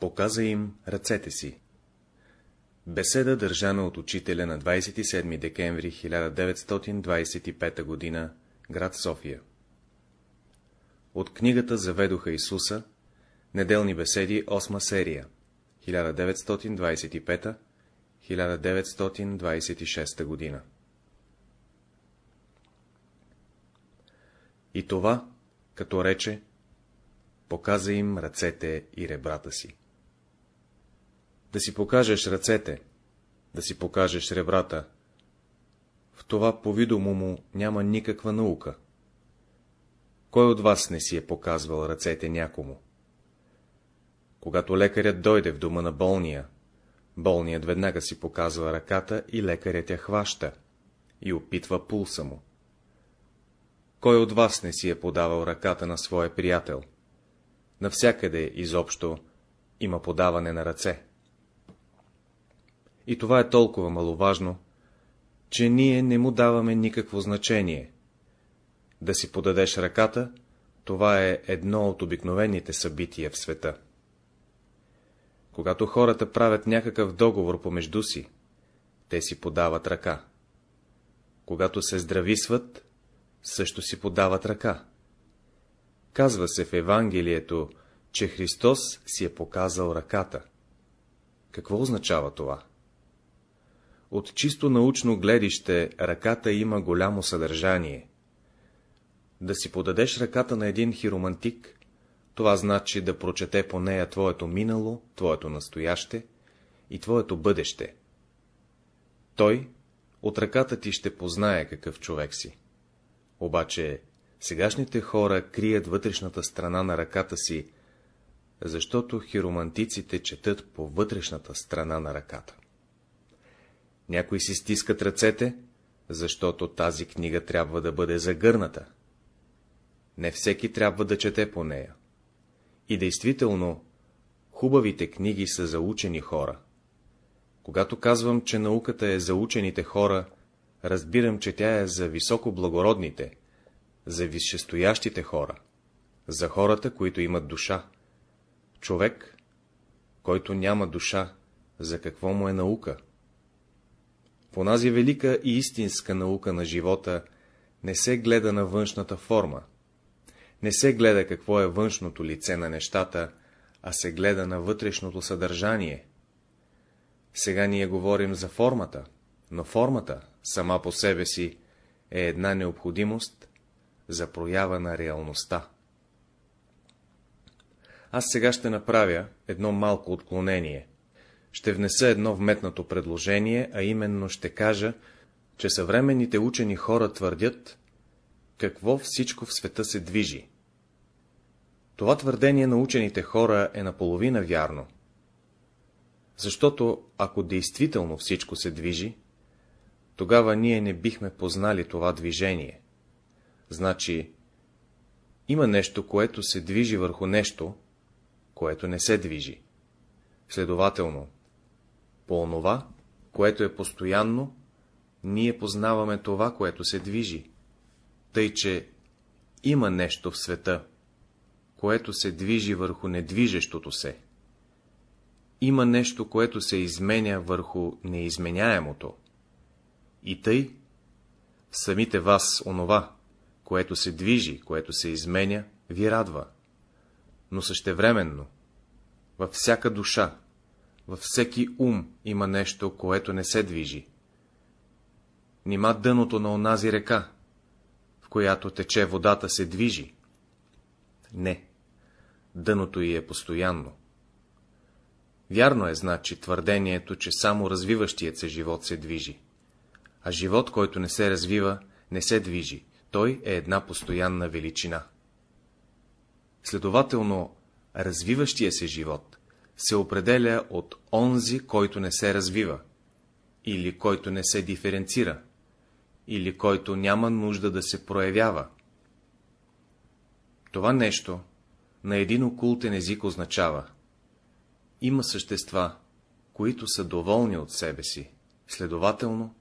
Показа им ръцете си. Беседа държана от учителя на 27 декември 1925 г. град София. От книгата Заведоха Исуса, неделни беседи, 8 серия, 1925-1926 година. И това, като рече, показа им ръцете и ребрата си. Да си покажеш ръцете, да си покажеш ребрата, в това повидомо му няма никаква наука. Кой от вас не си е показвал ръцете някому? Когато лекарят дойде в дома на болния, болният веднага си показва ръката и лекарят я хваща и опитва пулса му. Кой от вас не си е подавал ръката на своя приятел? Навсякъде, изобщо, има подаване на ръце. И това е толкова маловажно, че ние не му даваме никакво значение. Да си подадеш ръката, това е едно от обикновените събития в света. Когато хората правят някакъв договор помежду си, те си подават ръка. Когато се здрависват, също си подават ръка. Казва се в Евангелието, че Христос си е показал ръката. Какво означава това? От чисто научно гледище ръката има голямо съдържание. Да си подадеш ръката на един хиромантик, това значи да прочете по нея твоето минало, твоето настояще и твоето бъдеще. Той от ръката ти ще познае какъв човек си. Обаче сегашните хора крият вътрешната страна на ръката си, защото хиромантиците четат по вътрешната страна на ръката. Някои си стискат ръцете, защото тази книга трябва да бъде загърната. Не всеки трябва да чете по нея. И действително, хубавите книги са за учени хора. Когато казвам, че науката е за учените хора, разбирам, че тя е за високоблагородните, за висшестоящите хора, за хората, които имат душа. Човек, който няма душа, за какво му е наука? В онази велика и истинска наука на живота не се гледа на външната форма, не се гледа какво е външното лице на нещата, а се гледа на вътрешното съдържание. Сега ние говорим за формата, но формата, сама по себе си, е една необходимост за проява на реалността. Аз сега ще направя едно малко отклонение. Ще внеса едно вметнато предложение, а именно ще кажа, че съвременните учени хора твърдят, какво всичко в света се движи. Това твърдение на учените хора е наполовина вярно. Защото, ако действително всичко се движи, тогава ние не бихме познали това движение. Значи, има нещо, което се движи върху нещо, което не се движи. Следователно, по онова, което е постоянно, ние познаваме това, което се движи. Тъй, че има нещо в света, което се движи върху недвижещото се. Има нещо, което се изменя върху неизменяемото. И тъй, в самите вас онова, което се движи, което се изменя, ви радва. Но същевременно, във всяка душа, във всеки ум има нещо, което не се движи. Нима дъното на онази река, в която тече водата, се движи? Не, дъното й е постоянно. Вярно е, значи, твърдението, че само развиващият се живот се движи. А живот, който не се развива, не се движи, той е една постоянна величина. Следователно, развиващия се живот се определя от онзи, който не се развива, или който не се диференцира, или който няма нужда да се проявява. Това нещо на един окултен език означава има същества, които са доволни от себе си, следователно,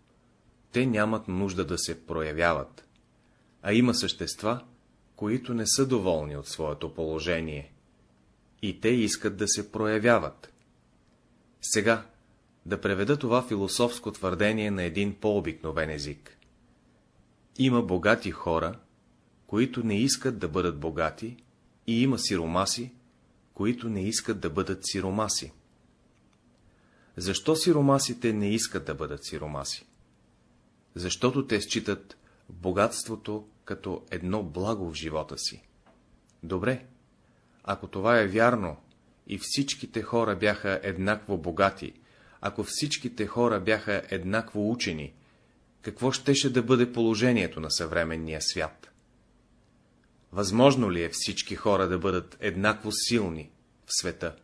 те нямат нужда да се проявяват, а има същества, които не са доволни от своето положение, и те искат да се проявяват. Сега, да преведа това философско твърдение на един по-обикновен език. Има богати хора, които не искат да бъдат богати, и има сиромаси, които не искат да бъдат сиромаси. Защо сиромасите не искат да бъдат сиромаси? Защото те считат богатството като едно благо в живота си. Добре, ако това е вярно, и всичките хора бяха еднакво богати, ако всичките хора бяха еднакво учени, какво щеше да бъде положението на съвременния свят? Възможно ли е всички хора да бъдат еднакво силни в света?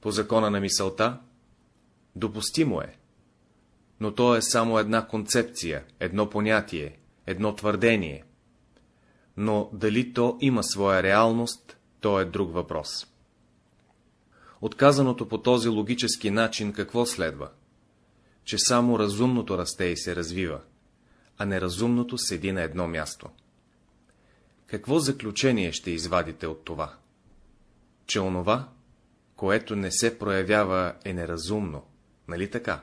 По закона на мисълта, допустимо е, но то е само една концепция, едно понятие, едно твърдение. Но дали то има своя реалност, то е друг въпрос. Отказаното по този логически начин какво следва? Че само разумното расте и се развива, а неразумното седи на едно място. Какво заключение ще извадите от това? Че онова, което не се проявява, е неразумно, нали така?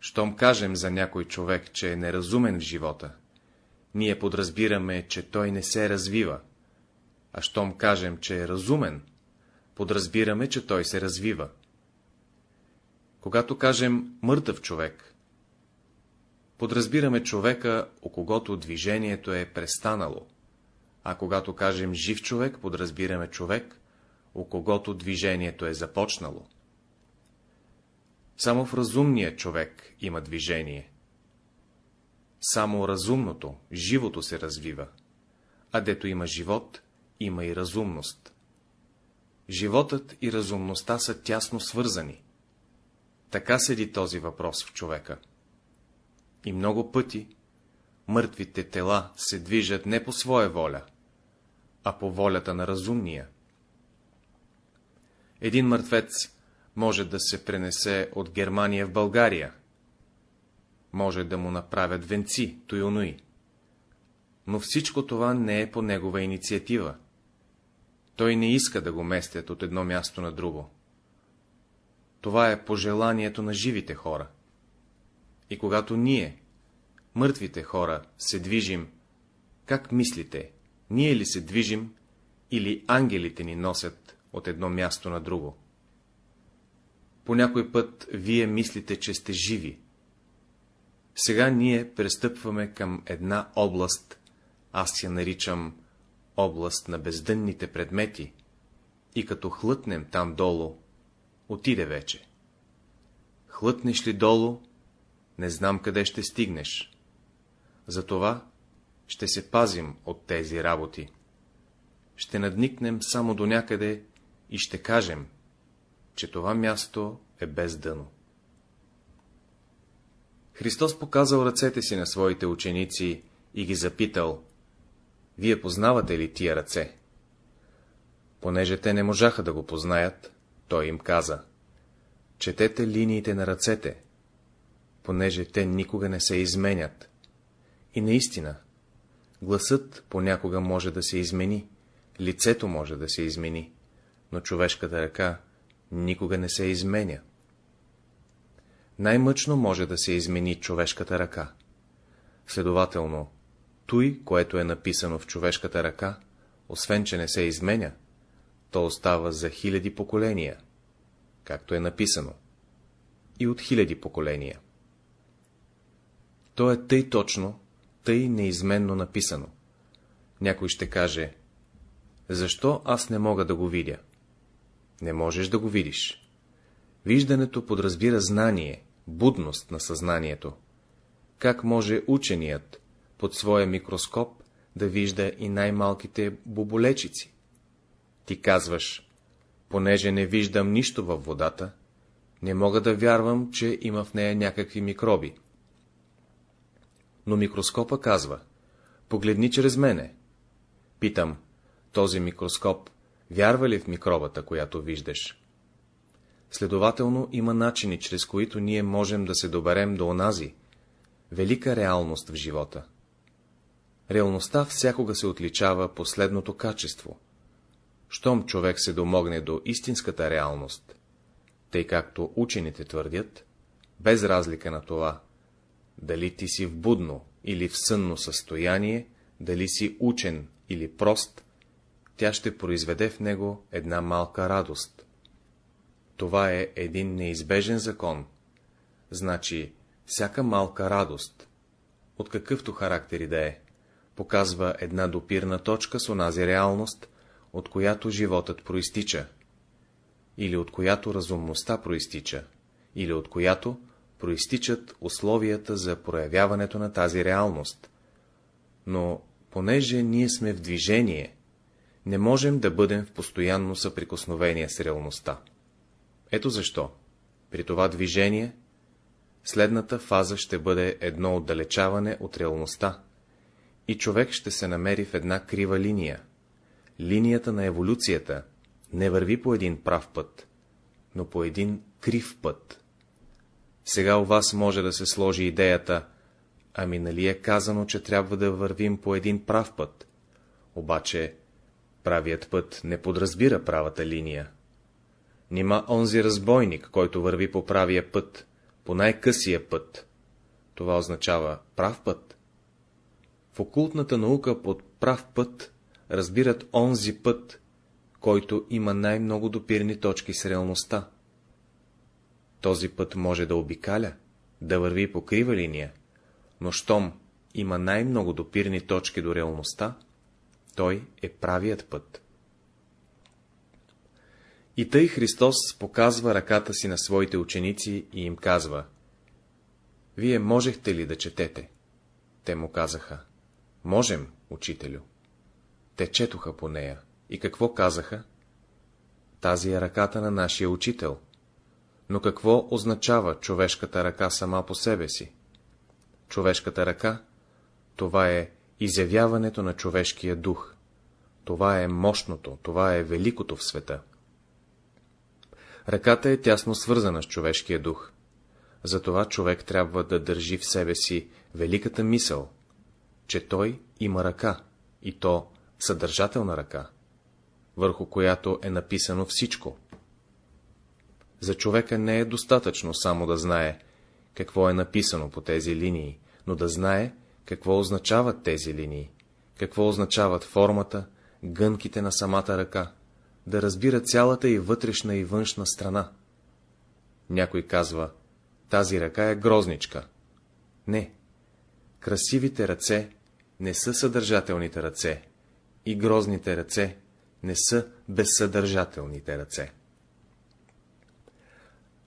Щом кажем за някой човек, че е неразумен в живота, ние подразбираме, че той не се развива, а щом кажем, че е разумен, подразбираме, че той се развива. Когато кажем мъртъв човек, подразбираме човека, у когото движението е престанало, а когато кажем жив човек, подразбираме човек, у когото движението е започнало. Само в разумния човек има движение. Само разумното, живото се развива, а дето има живот, има и разумност. Животът и разумността са тясно свързани. Така седи този въпрос в човека. И много пъти мъртвите тела се движат не по своя воля, а по волята на разумния. Един мъртвец може да се пренесе от Германия в България, може да му направят венци, туюнуи. Но всичко това не е по негова инициатива. Той не иска да го местят от едно място на друго. Това е пожеланието на живите хора. И когато ние, мъртвите хора, се движим, как мислите, ние ли се движим, или ангелите ни носят от едно място на друго? По някой път вие мислите, че сте живи. Сега ние пристъпваме към една област, аз я наричам област на бездънните предмети, и като хлътнем там долу, отиде вече. Хлътнеш ли долу, не знам къде ще стигнеш. Затова ще се пазим от тези работи. Ще надникнем само до някъде и ще кажем, че това място е без дъно. Христос показал ръцете си на своите ученици и ги запитал, вие познавате ли тия ръце? Понеже те не можаха да го познаят, той им каза, четете линиите на ръцете, понеже те никога не се изменят. И наистина, гласът понякога може да се измени, лицето може да се измени, но човешката ръка никога не се изменя. Най-мъчно може да се измени човешката ръка. Следователно, той, което е написано в човешката ръка, освен че не се изменя, то остава за хиляди поколения, както е написано, и от хиляди поколения. То е тъй точно, тъй неизменно написано. Някой ще каже, защо аз не мога да го видя? Не можеш да го видиш. Виждането подразбира знание, будност на съзнанието. Как може ученият под своя микроскоп да вижда и най-малките боболечици? Ти казваш, понеже не виждам нищо във водата, не мога да вярвам, че има в нея някакви микроби. Но микроскопа казва, погледни чрез мене. Питам, този микроскоп вярва ли в микробата, която виждаш? Следователно има начини, чрез които ние можем да се доберем до онази велика реалност в живота. Реалността всякога се отличава последното качество. щом човек се домогне до истинската реалност, тъй както учените твърдят, без разлика на това, дали ти си в будно или в сънно състояние, дали си учен или прост, тя ще произведе в него една малка радост. Това е един неизбежен закон. Значи, всяка малка радост, от какъвто характер и да е, показва една допирна точка с онази реалност, от която животът проистича, или от която разумността проистича, или от която проистичат условията за проявяването на тази реалност. Но, понеже ние сме в движение, не можем да бъдем в постоянно съприкосновение с реалността. Ето защо, при това движение, следната фаза ще бъде едно отдалечаване от реалността, и човек ще се намери в една крива линия. Линията на еволюцията не върви по един прав път, но по един крив път. Сега у вас може да се сложи идеята, ами нали е казано, че трябва да вървим по един прав път, обаче правият път не подразбира правата линия. Нима онзи разбойник, който върви по правия път, по най-късия път. Това означава прав път. В окултната наука под прав път разбират онзи път, който има най-много допирни точки с реалността. Този път може да обикаля, да върви по крива линия, но щом има най-много допирни точки до реалността, той е правият път. И тъй Христос показва ръката си на своите ученици и им казва, Вие можехте ли да четете? Те му казаха, Можем, учителю. Те четоха по нея. И какво казаха? Тази е ръката на нашия учител. Но какво означава човешката ръка сама по себе си? Човешката ръка, това е изявяването на човешкия дух. Това е мощното, това е великото в света. Ръката е тясно свързана с човешкия дух. Затова човек трябва да държи в себе си великата мисъл, че той има ръка, и то съдържателна ръка, върху която е написано всичко. За човека не е достатъчно само да знае, какво е написано по тези линии, но да знае, какво означават тези линии, какво означават формата, гънките на самата ръка, да разбира цялата и вътрешна и външна страна. Някой казва, тази ръка е грозничка. Не. Красивите ръце не са съдържателните ръце и грозните ръце не са безсъдържателните ръце.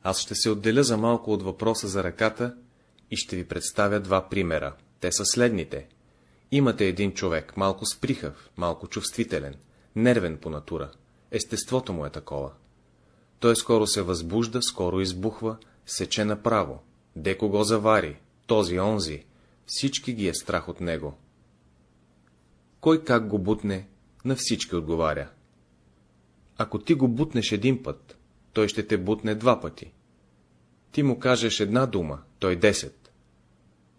Аз ще се отделя за малко от въпроса за ръката и ще ви представя два примера. Те са следните. Имате един човек, малко сприхав, малко чувствителен, нервен по натура. Естеството му е такова. Той скоро се възбужда, скоро избухва, сече направо. Де кого завари, този, онзи, всички ги е страх от него. Кой как го бутне, на всички отговаря. Ако ти го бутнеш един път, той ще те бутне два пъти. Ти му кажеш една дума, той десет.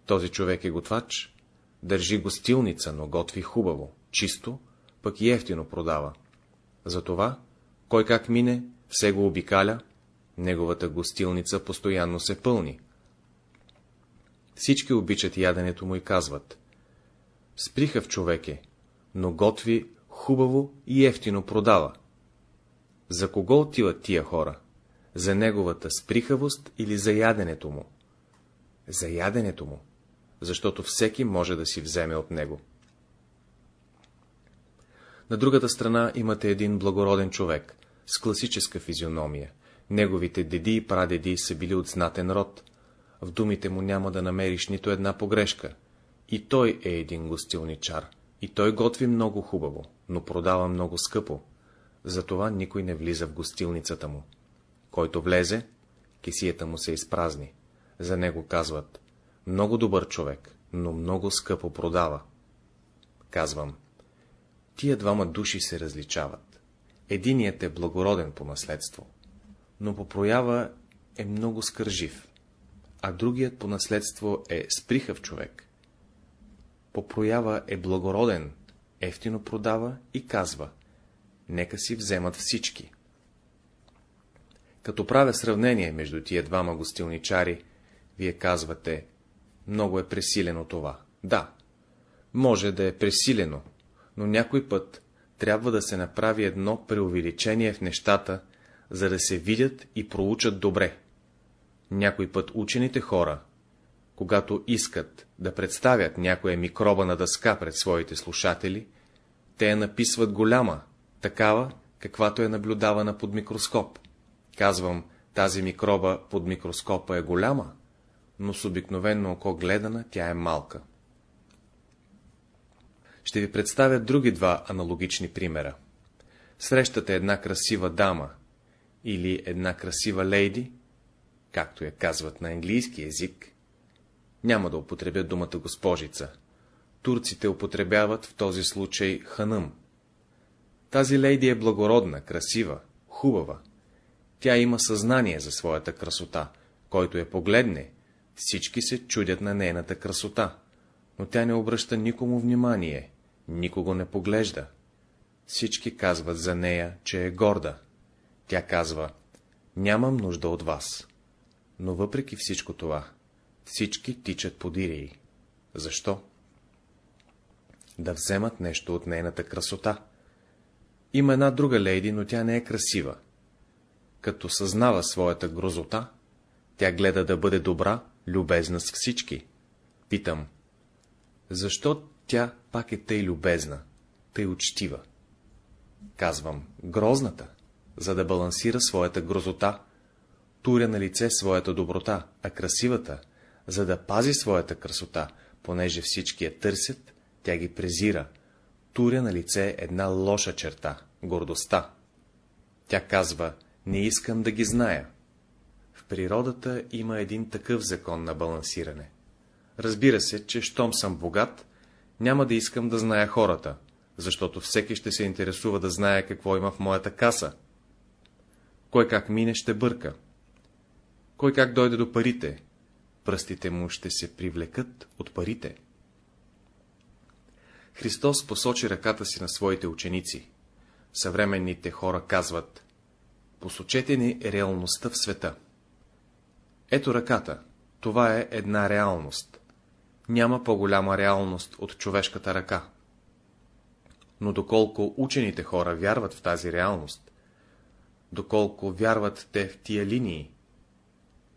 Този човек е готвач, държи гостилница, но готви хубаво, чисто, пък и ефтино продава. Затова, кой как мине, все го обикаля, неговата гостилница постоянно се пълни. Всички обичат яденето му и казват. Сприха в човеке, но готви хубаво и ефтино продава. За кого отиват тия хора? За неговата сприхавост или за яденето му? За яденето му, защото всеки може да си вземе от него. На другата страна имате един благороден човек, с класическа физиономия. Неговите деди и прадеди са били от знатен род. В думите му няма да намериш нито една погрешка. И той е един гостилничар. И той готви много хубаво, но продава много скъпо. Затова никой не влиза в гостилницата му. Който влезе, кисията му се изпразни. За него казват, много добър човек, но много скъпо продава. Казвам, тия двама души се различават. Единият е благороден по наследство, но по проява е много скържив, а другият по наследство е сприхав човек, по проява е благороден, ефтино продава и казва, нека си вземат всички. Като правя сравнение между тия двама гостилничари, вие казвате, много е пресилено това. Да, може да е пресилено, но някой път трябва да се направи едно преувеличение в нещата, за да се видят и проучат добре. Някой път учените хора, когато искат да представят някоя микроба на дъска пред своите слушатели, те я написват голяма, такава, каквато е наблюдавана под микроскоп. Казвам, тази микроба под микроскопа е голяма, но с обикновено око гледана тя е малка. Ще ви представя други два аналогични примера. Срещате една красива дама или една красива лейди, както я казват на английски език, няма да употребя думата госпожица. Турците употребяват в този случай ханъм. Тази лейди е благородна, красива, хубава. Тя има съзнание за своята красота, който я погледне, всички се чудят на нейната красота, но тя не обръща никому внимание, никого не поглежда. Всички казват за нея, че е горда. Тя казва, нямам нужда от вас. Но въпреки всичко това, всички тичат по дирии. Защо? Да вземат нещо от нейната красота. Има една друга лейди, но тя не е красива. Като съзнава своята грозота, тя гледа да бъде добра, любезна с всички. Питам, защо тя пак е тъй любезна, тъй учтива? Казвам, грозната, за да балансира своята грозота, туря на лице своята доброта, а красивата, за да пази своята красота, понеже всички я търсят, тя ги презира, туря на лице една лоша черта — гордостта. Тя казва, не искам да ги зная. В природата има един такъв закон на балансиране. Разбира се, че щом съм богат, няма да искам да зная хората, защото всеки ще се интересува да знае какво има в моята каса. Кой как мине, ще бърка. Кой как дойде до парите, пръстите му ще се привлекат от парите. Христос посочи ръката си на своите ученици. Съвременните хора казват, посочете ни реалността в света. Ето ръката, това е една реалност. Няма по-голяма реалност от човешката ръка. Но доколко учените хора вярват в тази реалност, доколко вярват те в тия линии,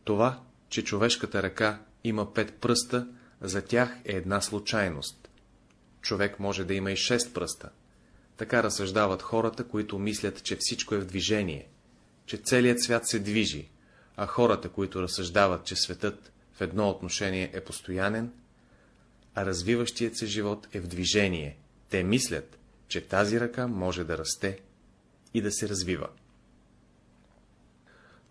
това че човешката ръка има пет пръста, за тях е една случайност. Човек може да има и шест пръста. Така разсъждават хората, които мислят, че всичко е в движение, че целият свят се движи, а хората, които разсъждават, че светът в едно отношение е постоянен, а развиващият се живот е в движение, те мислят, че тази ръка може да расте и да се развива.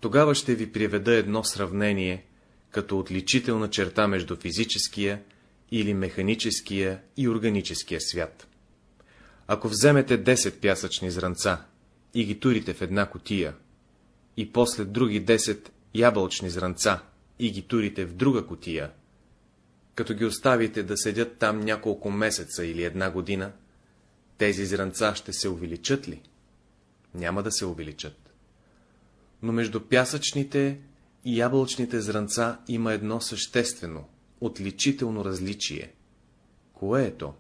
Тогава ще ви приведа едно сравнение, като отличителна черта между физическия или механическия и органическия свят. Ако вземете 10 пясъчни зранца и ги турите в една котия, и после други 10 ябълчни зранца и ги турите в друга котия, като ги оставите да седят там няколко месеца или една година, тези зранца ще се увеличат ли? Няма да се увеличат но между пясъчните ябълчните зранца има едно съществено, отличително различие. Кое е то?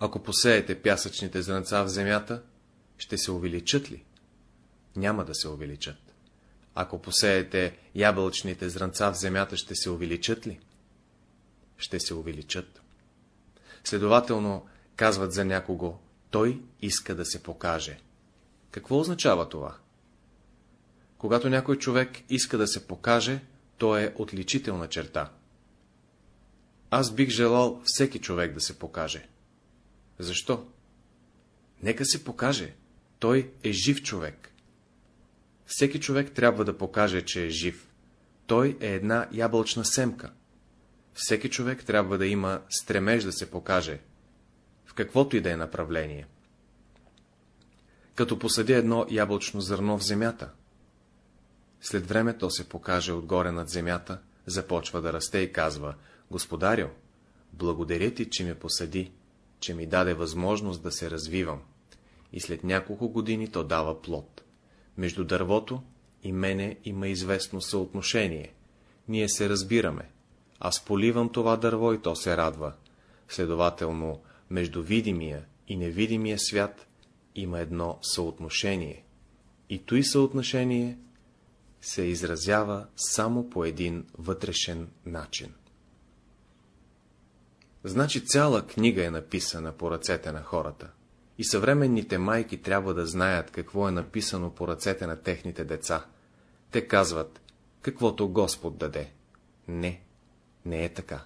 Ако посеете пясъчните зранца в земята, ще се увеличат ли? Няма да се увеличат. Ако посеете ябълчните зранца в земята, ще се увеличат ли? Ще се увеличат. Следователно, казват за някого, той иска да се покаже. Какво означава това? Когато някой човек иска да се покаже, то е отличителна черта. Аз бих желал всеки човек да се покаже. Защо? Нека се покаже. Той е жив човек. Всеки човек трябва да покаже, че е жив. Той е една ябълчна семка. Всеки човек трябва да има стремеж да се покаже, в каквото и да е направление. Като посадя едно ябълчно зърно в земята, след време то се покаже отгоре над земята, започва да расте и казва, Господарю, благодаря ти, че ме посади, че ми даде възможност да се развивам. и след няколко години то дава плод. Между дървото и мене има известно съотношение. Ние се разбираме. Аз поливам това дърво и то се радва. Следователно, между видимия и невидимия свят има едно съотношение. И той съотношение се изразява само по един вътрешен начин. Значи цяла книга е написана по ръцете на хората. И съвременните майки трябва да знаят какво е написано по ръцете на техните деца. Те казват, каквото Господ даде. Не, не е така.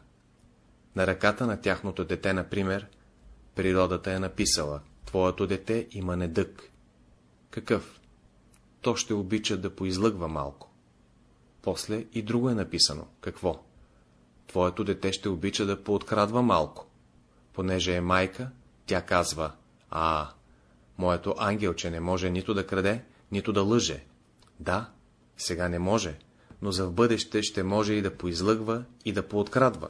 На ръката на тяхното дете, например, природата е написала, твоето дете има недък. Какъв? То ще обича да поизлъгва малко. После и друго е написано. Какво? Твоето дете ще обича да пооткрадва малко. Понеже е майка, тя казва, а, моето ангелче не може нито да краде, нито да лъже. Да, сега не може, но за в бъдеще ще може и да поизлъгва, и да пооткрадва.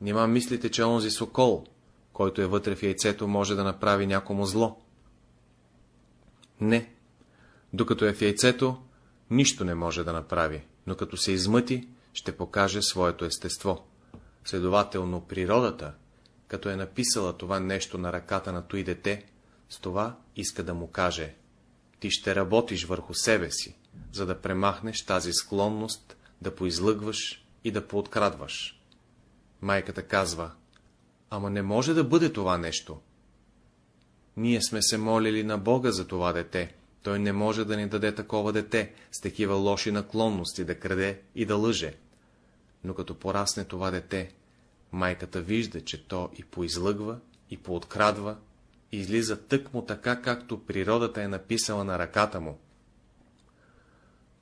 Нима мислите, че онзи сокол, който е вътре в яйцето, може да направи някому зло? Не. Докато е в яйцето, нищо не може да направи, но като се измъти, ще покаже своето естество. Следователно, природата, като е написала това нещо на ръката на той дете, с това иска да му каже, ти ще работиш върху себе си, за да премахнеш тази склонност да поизлъгваш и да пооткрадваш. Майката казва, ама не може да бъде това нещо. Ние сме се молили на Бога за това дете, той не може да ни даде такова дете, с такива лоши наклонности да краде и да лъже. Но като порасне това дете, майката вижда, че то и поизлъгва, и пооткрадва, и излиза тъкмо така, както природата е написала на ръката му.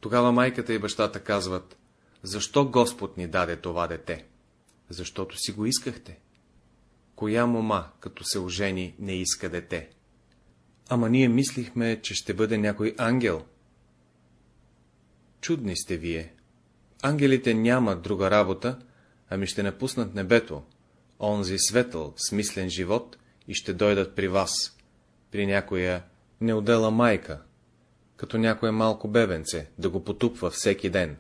Тогава майката и бащата казват, защо Господ ни даде това дете? Защото си го искахте. Коя мома, като се ожени, не иска дете? Ама ние мислихме, че ще бъде някой ангел. Чудни сте вие. Ангелите нямат друга работа, ами ще напуснат небето, онзи светъл, смислен живот и ще дойдат при вас, при някоя неудела майка, като някое малко бебенце, да го потупва всеки ден,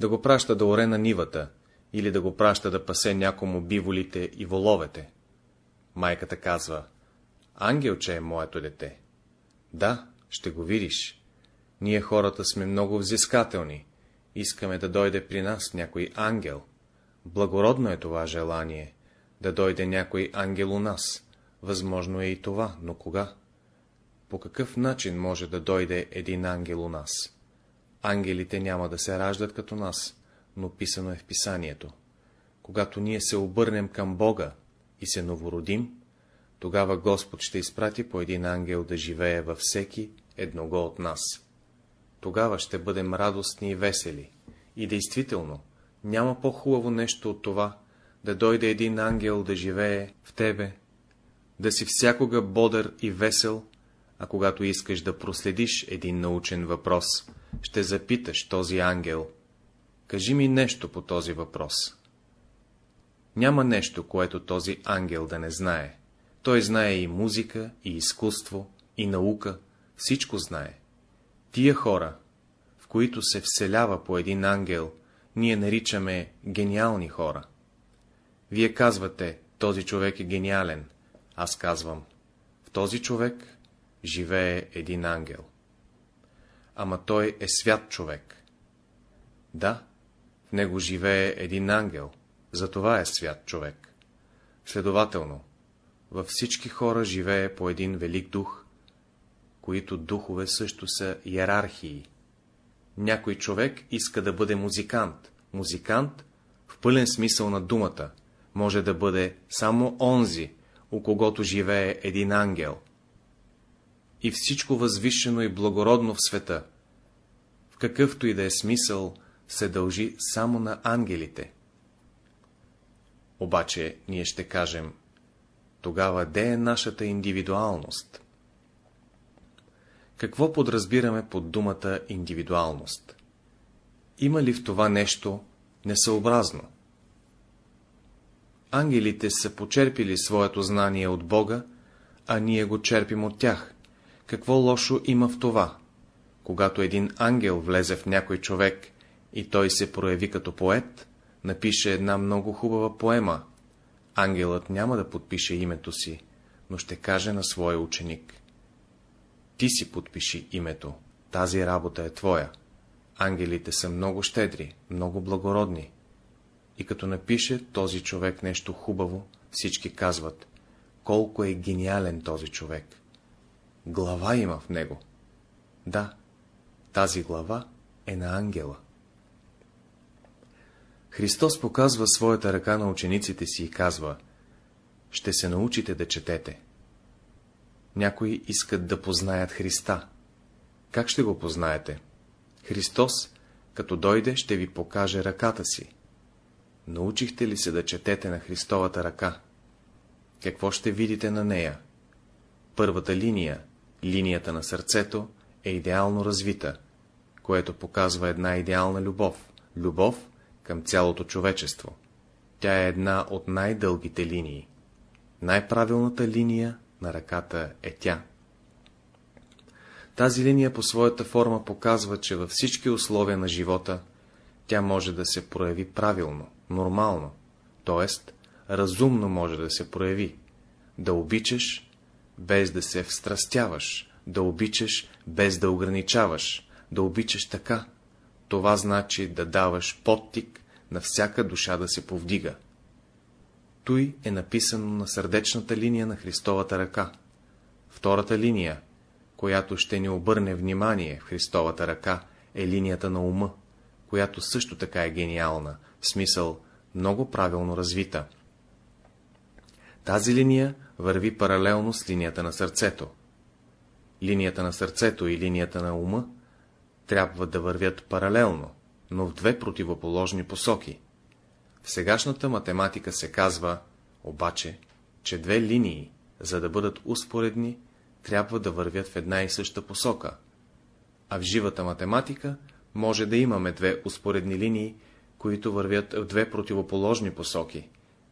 да го праща да оре на нивата, или да го праща да пасе някому биволите и воловете. Майката казва, ангелче е моето дете. Да, ще го видиш. Ние хората сме много взискателни. Искаме да дойде при нас някой ангел. Благородно е това желание, да дойде някой ангел у нас. Възможно е и това, но кога? По какъв начин може да дойде един ангел у нас? Ангелите няма да се раждат като нас, но писано е в писанието. Когато ние се обърнем към Бога и се новородим, тогава Господ ще изпрати по един ангел да живее във всеки едного от нас. Тогава ще бъдем радостни и весели. И действително, няма по-хубаво нещо от това, да дойде един ангел да живее в тебе, да си всякога бодър и весел, а когато искаш да проследиш един научен въпрос, ще запиташ този ангел. Кажи ми нещо по този въпрос. Няма нещо, което този ангел да не знае. Той знае и музика, и изкуство, и наука, всичко знае. Тия хора, в които се вселява по един ангел, ние наричаме гениални хора. Вие казвате, този човек е гениален. Аз казвам, в този човек живее един ангел. Ама той е свят човек. Да, в него живее един ангел, затова е свят човек. Следователно, във всички хора живее по един велик дух, които духове също са иерархии. Някой човек иска да бъде музикант. Музикант, в пълен смисъл на думата, може да бъде само онзи, у когото живее един ангел. И всичко възвишено и благородно в света, в какъвто и да е смисъл, се дължи само на ангелите. Обаче ние ще кажем, тогава де е нашата индивидуалност? Какво подразбираме под думата индивидуалност? Има ли в това нещо несъобразно? Ангелите са почерпили своето знание от Бога, а ние го черпим от тях, Какво лошо има в това? Когато един ангел влезе в някой човек и той се прояви като поет, напише една много хубава поема, ангелът няма да подпише името си, но ще каже на своя ученик. Ти си подпиши името, тази работа е твоя. Ангелите са много щедри, много благородни. И като напише този човек нещо хубаво, всички казват, колко е гениален този човек. Глава има в него. Да, тази глава е на ангела. Христос показва своята ръка на учениците си и казва, ще се научите да четете. Някои искат да познаят Христа. Как ще го познаете? Христос, като дойде, ще ви покаже ръката си. Научихте ли се да четете на Христовата ръка? Какво ще видите на нея? Първата линия, линията на сърцето, е идеално развита, което показва една идеална любов, любов към цялото човечество. Тя е една от най-дългите линии. Най-правилната линия на ръката е тя. Тази линия по своята форма показва, че във всички условия на живота тя може да се прояви правилно, нормално, т.е. разумно може да се прояви, да обичаш, без да се встрастяваш, да обичаш, без да ограничаваш, да обичаш така. Това значи да даваш подтик на всяка душа да се повдига. Той е написано на сърдечната линия на Христовата ръка. Втората линия, която ще ни обърне внимание в Христовата ръка, е линията на ума, която също така е гениална, в смисъл много правилно развита. Тази линия върви паралелно с линията на сърцето. Линията на сърцето и линията на ума трябва да вървят паралелно, но в две противоположни посоки. В сегашната математика се казва, обаче, че две линии, за да бъдат успоредни, трябва да вървят в една и съща посока, а в живата математика може да имаме две успоредни линии, които вървят в две противоположни посоки,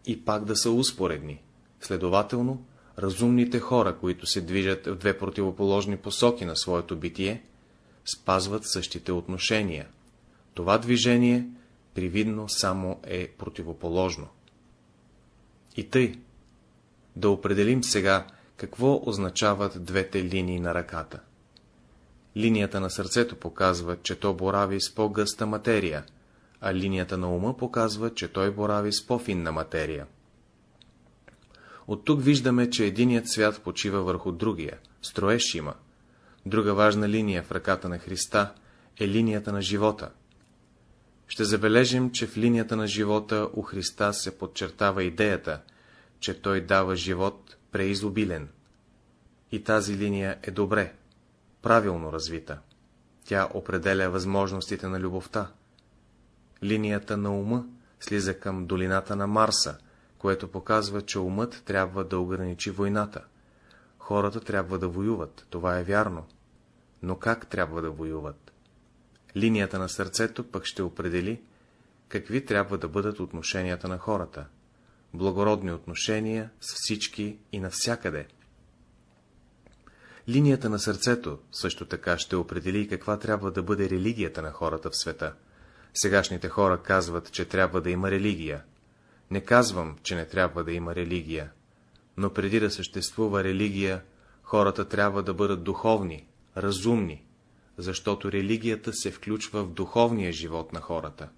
и пак да са успоредни. Следователно, разумните хора, които се движат в две противоположни посоки на своето битие, спазват същите отношения. Това движение привидно само е противоположно. И тъй, да определим сега, какво означават двете линии на ръката. Линията на сърцето показва, че то борави с по-гъста материя, а линията на ума показва, че той борави с по-финна материя. От тук виждаме, че единият свят почива върху другия, строеж има. Друга важна линия в ръката на Христа е линията на живота. Ще забележим, че в линията на живота у Христа се подчертава идеята, че Той дава живот преизобилен. И тази линия е добре, правилно развита. Тя определя възможностите на любовта. Линията на ума слиза към долината на Марса, което показва, че умът трябва да ограничи войната. Хората трябва да воюват, това е вярно. Но как трябва да воюват? Линията на сърцето пък ще определи, какви трябва да бъдат отношенията на хората. Благородни отношения с всички и навсякъде. Линията на сърцето също така ще определи каква трябва да бъде религията на хората в света. Сегашните хора казват, че трябва да има религия. Не казвам, че не трябва да има религия, но преди да съществува религия, хората трябва да бъдат духовни, разумни, защото религията се включва в духовния живот на хората.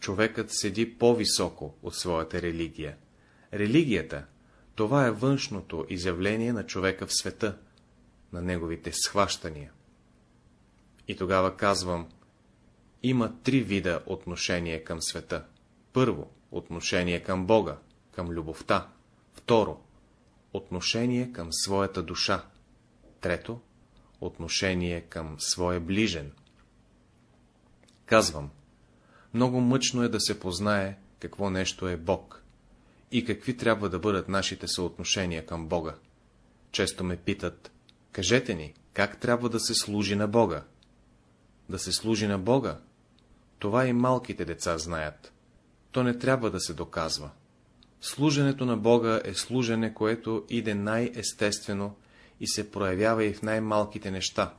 Човекът седи по-високо от своята религия. Религията — това е външното изявление на човека в света, на неговите схващания. И тогава казвам, има три вида отношение към света. Първо, отношение към Бога, към любовта. Второ, отношение към своята душа. Трето, отношение към своя ближен. Казвам, много мъчно е да се познае какво нещо е Бог и какви трябва да бъдат нашите съотношения към Бога. Често ме питат, кажете ни, как трябва да се служи на Бога? Да се служи на Бога? Това и малките деца знаят. То не трябва да се доказва. Служенето на Бога е служене, което иде най-естествено и се проявява и в най-малките неща.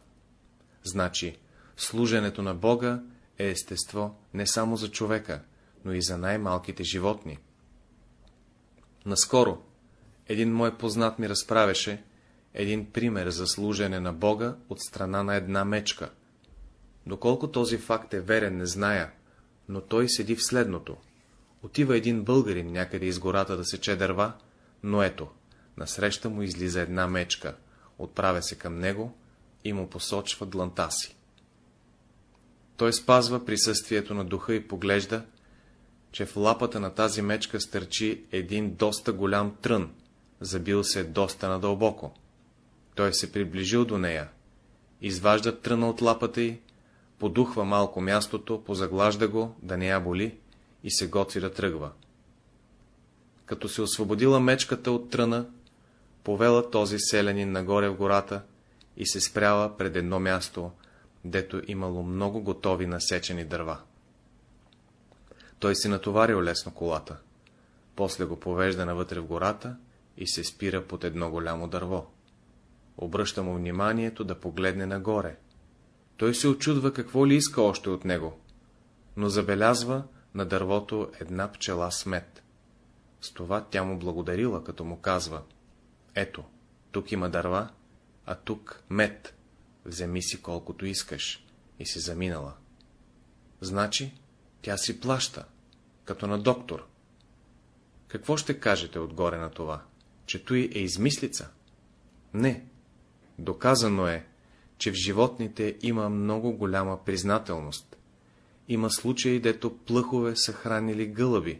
Значи, служенето на Бога е естество не само за човека, но и за най-малките животни. Наскоро един мой познат ми разправяше един пример за служене на Бога от страна на една мечка. Доколко този факт е верен, не зная, но той седи в следното. Отива един българин някъде из гората да сече дърва, но ето, насреща му излиза една мечка, отправя се към него и му посочва дланта си. Той спазва присъствието на духа и поглежда, че в лапата на тази мечка стърчи един доста голям трън, забил се доста надълбоко. Той се приближил до нея, изважда тръна от лапата й, подухва малко мястото, позаглажда го, да не я боли, и се готви да тръгва. Като се освободила мечката от тръна, повела този селянин нагоре в гората и се спряла пред едно място, дето имало много готови насечени дърва. Той си натоварил лесно колата, после го повежда навътре в гората и се спира под едно голямо дърво. Обръща му вниманието да погледне нагоре. Той се очудва какво ли иска още от него, но забелязва на дървото една пчела с мед. С това тя му благодарила, като му казва, ето, тук има дърва, а тук мед, вземи си колкото искаш, и си заминала. Значи, тя си плаща, като на доктор. Какво ще кажете отгоре на това? Че той е измислица? Не. Доказано е, че в животните има много голяма признателност. Има случаи, дето плъхове са хранили гълъби.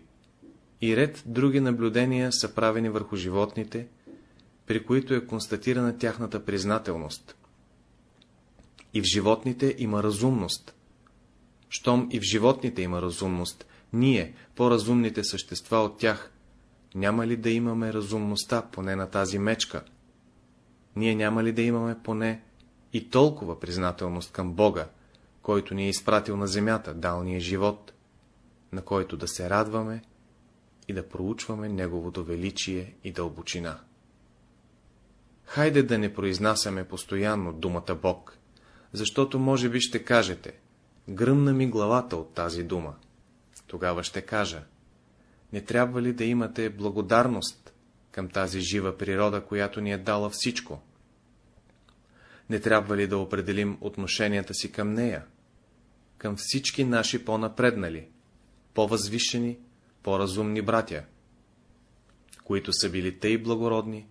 И ред други наблюдения са правени върху животните, при които е констатирана тяхната признателност. И в животните има разумност. Щом и в животните има разумност, ние, по-разумните същества от тях, няма ли да имаме разумността поне на тази мечка? Ние няма ли да имаме поне и толкова признателност към Бога, който ни е изпратил на земята, дал ни е живот, на който да се радваме и да проучваме Неговото величие и дълбочина. Хайде да не произнасяме постоянно думата Бог, защото може би ще кажете, гръмна ми главата от тази дума. Тогава ще кажа, не трябва ли да имате благодарност към тази жива природа, която ни е дала всичко? Не трябва ли да определим отношенията си към нея, към всички наши по-напреднали, по-възвишени, по-разумни братя, които са били тъй благородни,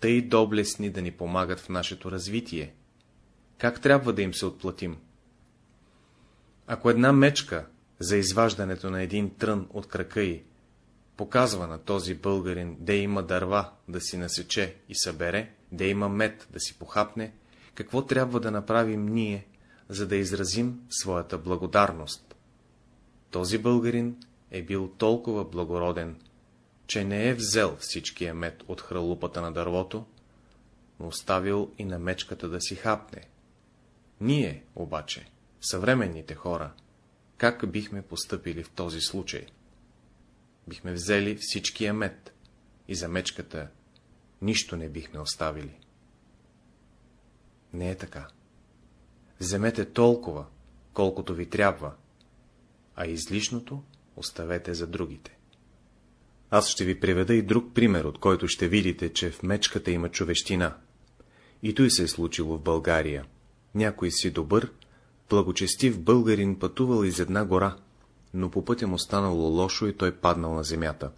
тъй доблесни да ни помагат в нашето развитие? Как трябва да им се отплатим? Ако една мечка за изваждането на един трън от крака й показва на този българин, де има дърва да си насече и събере, де има мед да си похапне, какво трябва да направим ние, за да изразим своята благодарност? Този българин е бил толкова благороден, че не е взел всичкия мед от хралупата на дървото, но оставил и на мечката да си хапне. Ние, обаче, съвременните хора, как бихме постъпили в този случай? Бихме взели всичкия мед и за мечката нищо не бихме оставили. Не е така. Вземете толкова, колкото ви трябва, а излишното оставете за другите. Аз ще ви приведа и друг пример, от който ще видите, че в мечката има човещина. И той се е случило в България. Някой си добър, благочестив българин пътувал из една гора, но по пътя му станало лошо и той паднал на земята.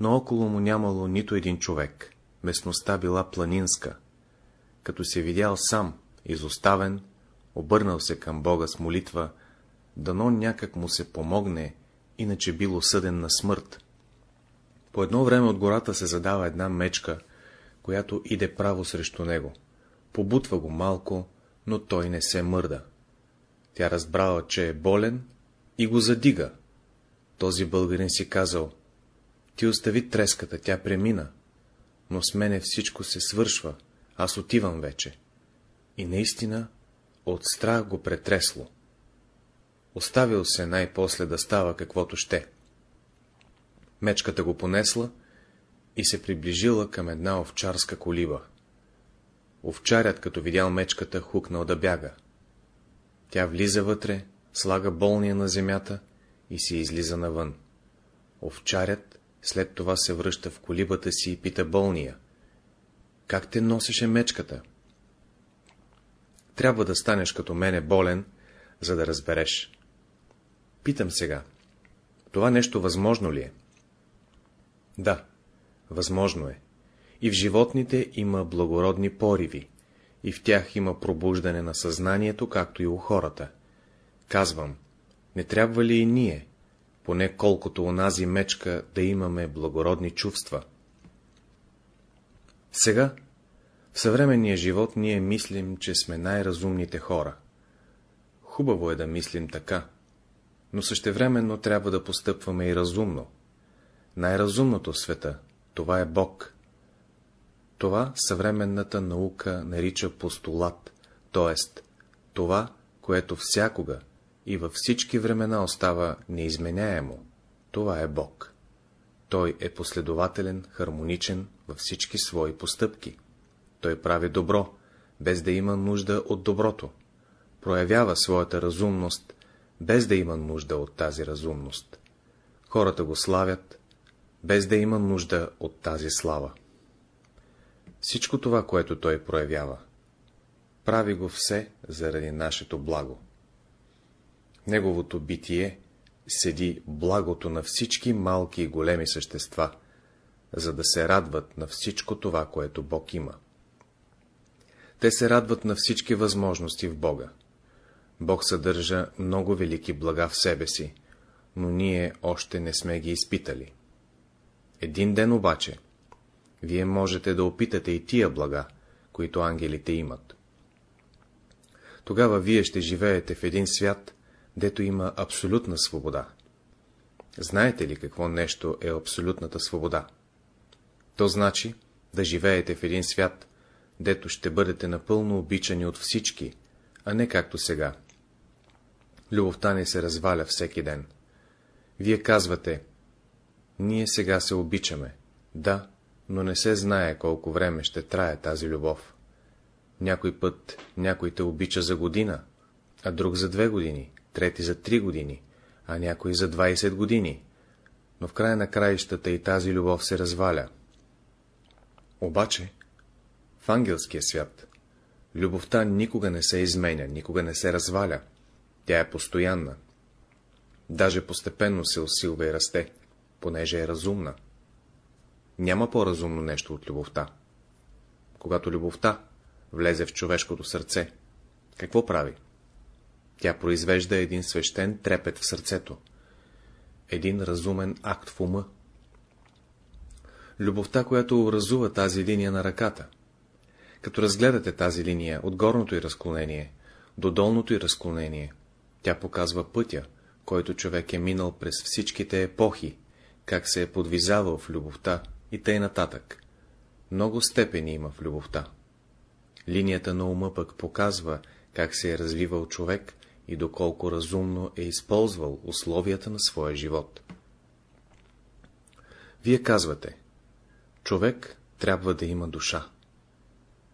Но около му нямало нито един човек, местността била планинска. Като се видял сам, изоставен, обърнал се към Бога с молитва, дано някак му се помогне, иначе бил осъден на смърт. По едно време от гората се задава една мечка, която иде право срещу него. Побутва го малко, но той не се мърда. Тя разбрала, че е болен и го задига. Този българин си казал, ти остави треската, тя премина, но с мене всичко се свършва, аз отивам вече. И наистина от страх го претресло. Оставил се най-после да става каквото ще. Мечката го понесла и се приближила към една овчарска колиба. Овчарят, като видял мечката, хукнал да бяга. Тя влиза вътре, слага болния на земята и си излиза навън. Овчарят след това се връща в колибата си и пита болния. Как те носеше мечката? Трябва да станеш като мене болен, за да разбереш. Питам сега, това нещо възможно ли е? Да, възможно е. И в животните има благородни пориви, и в тях има пробуждане на съзнанието, както и у хората. Казвам, не трябва ли и ние, поне колкото онази мечка, да имаме благородни чувства? Сега, в съвременния живот, ние мислим, че сме най-разумните хора. Хубаво е да мислим така, но същевременно трябва да постъпваме и разумно. Най-разумното в света, това е Бог. Това съвременната наука нарича постулат, т.е. това, което всякога и във всички времена остава неизменяемо. Това е Бог. Той е последователен, хармоничен във всички свои постъпки. Той прави добро, без да има нужда от доброто. Проявява своята разумност, без да има нужда от тази разумност. Хората го славят, без да има нужда от тази слава. Всичко това, което той проявява, прави го все заради нашето благо. Неговото битие седи благото на всички малки и големи същества, за да се радват на всичко това, което Бог има. Те се радват на всички възможности в Бога. Бог съдържа много велики блага в себе си, но ние още не сме ги изпитали. Един ден обаче, вие можете да опитате и тия блага, които ангелите имат. Тогава вие ще живеете в един свят, дето има абсолютна свобода. Знаете ли какво нещо е абсолютната свобода? То значи да живеете в един свят, дето ще бъдете напълно обичани от всички, а не както сега. Любовта ни се разваля всеки ден. Вие казвате, ние сега се обичаме. Да, но не се знае колко време ще трае тази любов. Някой път някой те обича за година, а друг за две години, трети за три години, а някой за 20 години, но в края на краищата и тази любов се разваля. Обаче, в ангелския свят, любовта никога не се изменя, никога не се разваля, тя е постоянна. Даже постепенно се усилва и расте, понеже е разумна. Няма по-разумно нещо от любовта. Когато любовта влезе в човешкото сърце, какво прави? Тя произвежда един свещен трепет в сърцето, един разумен акт в ума. Любовта, която образува тази линия на ръката. Като разгледате тази линия от горното й разклонение до долното й разклонение, тя показва пътя, който човек е минал през всичките епохи, как се е подвизавал в любовта и тъй нататък. Много степени има в любовта. Линията на ума пък показва, как се е развивал човек и доколко разумно е използвал условията на своя живот. Вие казвате, човек трябва да има душа.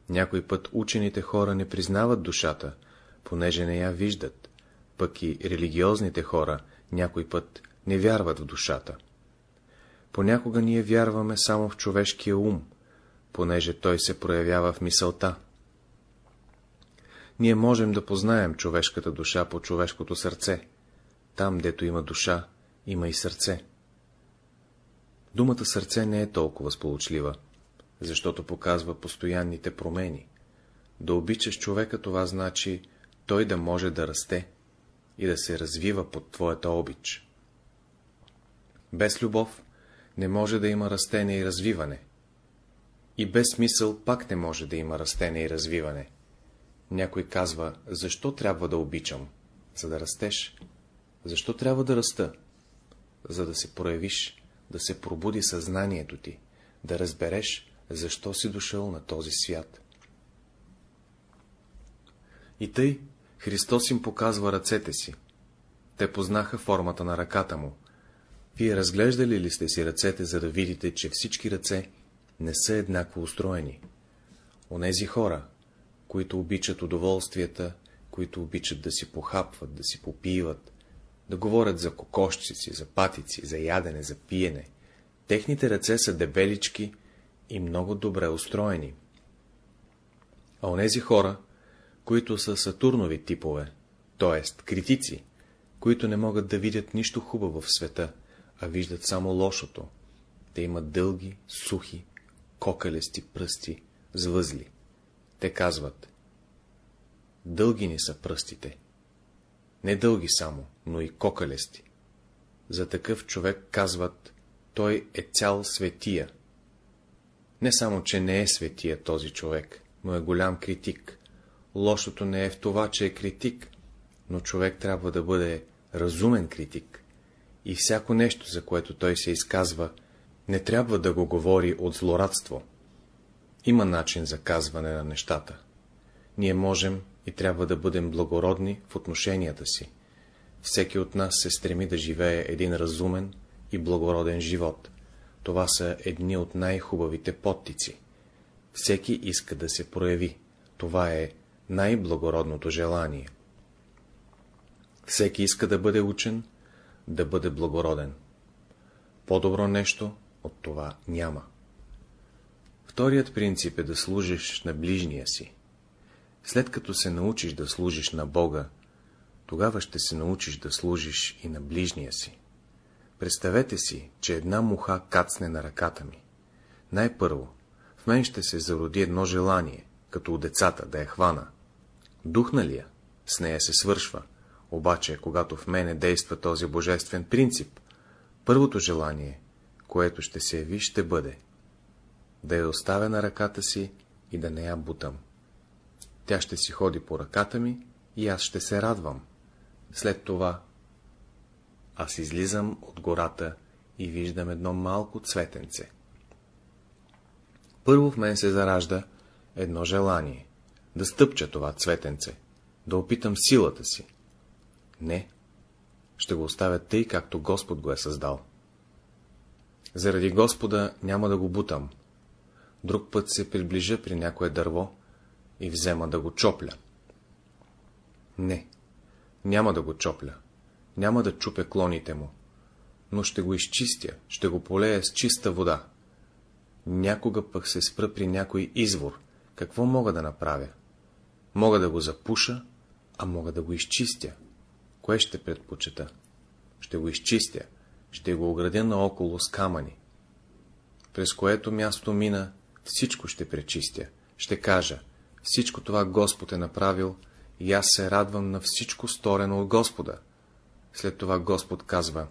Някой път учените хора не признават душата, понеже не я виждат, пък и религиозните хора някой път не вярват в душата. Понякога ние вярваме само в човешкия ум, понеже той се проявява в мисълта. Ние можем да познаем човешката душа по човешкото сърце. Там, дето има душа, има и сърце. Думата сърце не е толкова сполучлива, защото показва постоянните промени. Да обичаш човека, това значи той да може да расте и да се развива под твоята обич. Без любов не може да има растение и развиване. И без смисъл пак не може да има растение и развиване. Някой казва, защо трябва да обичам? За да растеш. Защо трябва да раста? За да се проявиш, да се пробуди съзнанието ти, да разбереш, защо си дошъл на този свят. И тъй Христос им показва ръцете си. Те познаха формата на ръката му. Вие разглеждали ли сте си ръцете, за да видите, че всички ръце не са еднакво устроени? Онези хора, които обичат удоволствията, които обичат да си похапват, да си попиват, да говорят за кокошчици, за патици, за ядене, за пиене. Техните ръце са дебелички и много добре устроени. А онези хора, които са сатурнови типове, т.е. критици, които не могат да видят нищо хубаво в света, а виждат само лошото, те имат дълги, сухи, кокалести пръсти с възли. Те казват, дълги ни са пръстите. Не дълги само, но и кокалести. За такъв човек казват, той е цял светия. Не само, че не е светия този човек, но е голям критик. Лошото не е в това, че е критик, но човек трябва да бъде разумен критик. И всяко нещо, за което той се изказва, не трябва да го говори от злорадство. Има начин за казване на нещата. Ние можем и трябва да бъдем благородни в отношенията си. Всеки от нас се стреми да живее един разумен и благороден живот. Това са едни от най-хубавите подтици. Всеки иска да се прояви. Това е най-благородното желание. Всеки иска да бъде учен, да бъде благороден. По-добро нещо от това няма. Вторият принцип е да служиш на ближния си. След като се научиш да служиш на Бога, тогава ще се научиш да служиш и на ближния си. Представете си, че една муха кацне на ръката ми. Най-първо, в мен ще се зароди едно желание, като у децата, да я хвана. Духна ли я? С нея се свършва. Обаче, когато в мене действа този божествен принцип, първото желание, което ще се яви, ще бъде да я оставя на ръката си и да не я бутам. Тя ще си ходи по ръката ми и аз ще се радвам. След това аз излизам от гората и виждам едно малко цветенце. Първо в мен се заражда едно желание — да стъпча това цветенце, да опитам силата си. Не, ще го оставя тъй, както Господ го е създал. Заради Господа няма да го бутам. Друг път се приближа при някое дърво и взема да го чопля. Не, няма да го чопля, няма да чупя клоните му, но ще го изчистя, ще го полея с чиста вода. Някога пък се спра при някой извор. Какво мога да направя? Мога да го запуша, а мога да го изчистя. Кое ще предпочета? Ще го изчистя, ще го оградя наоколо с камъни. През което място мина, всичко ще пречистя. Ще кажа, всичко това Господ е направил и аз се радвам на всичко сторено от Господа. След това Господ казва,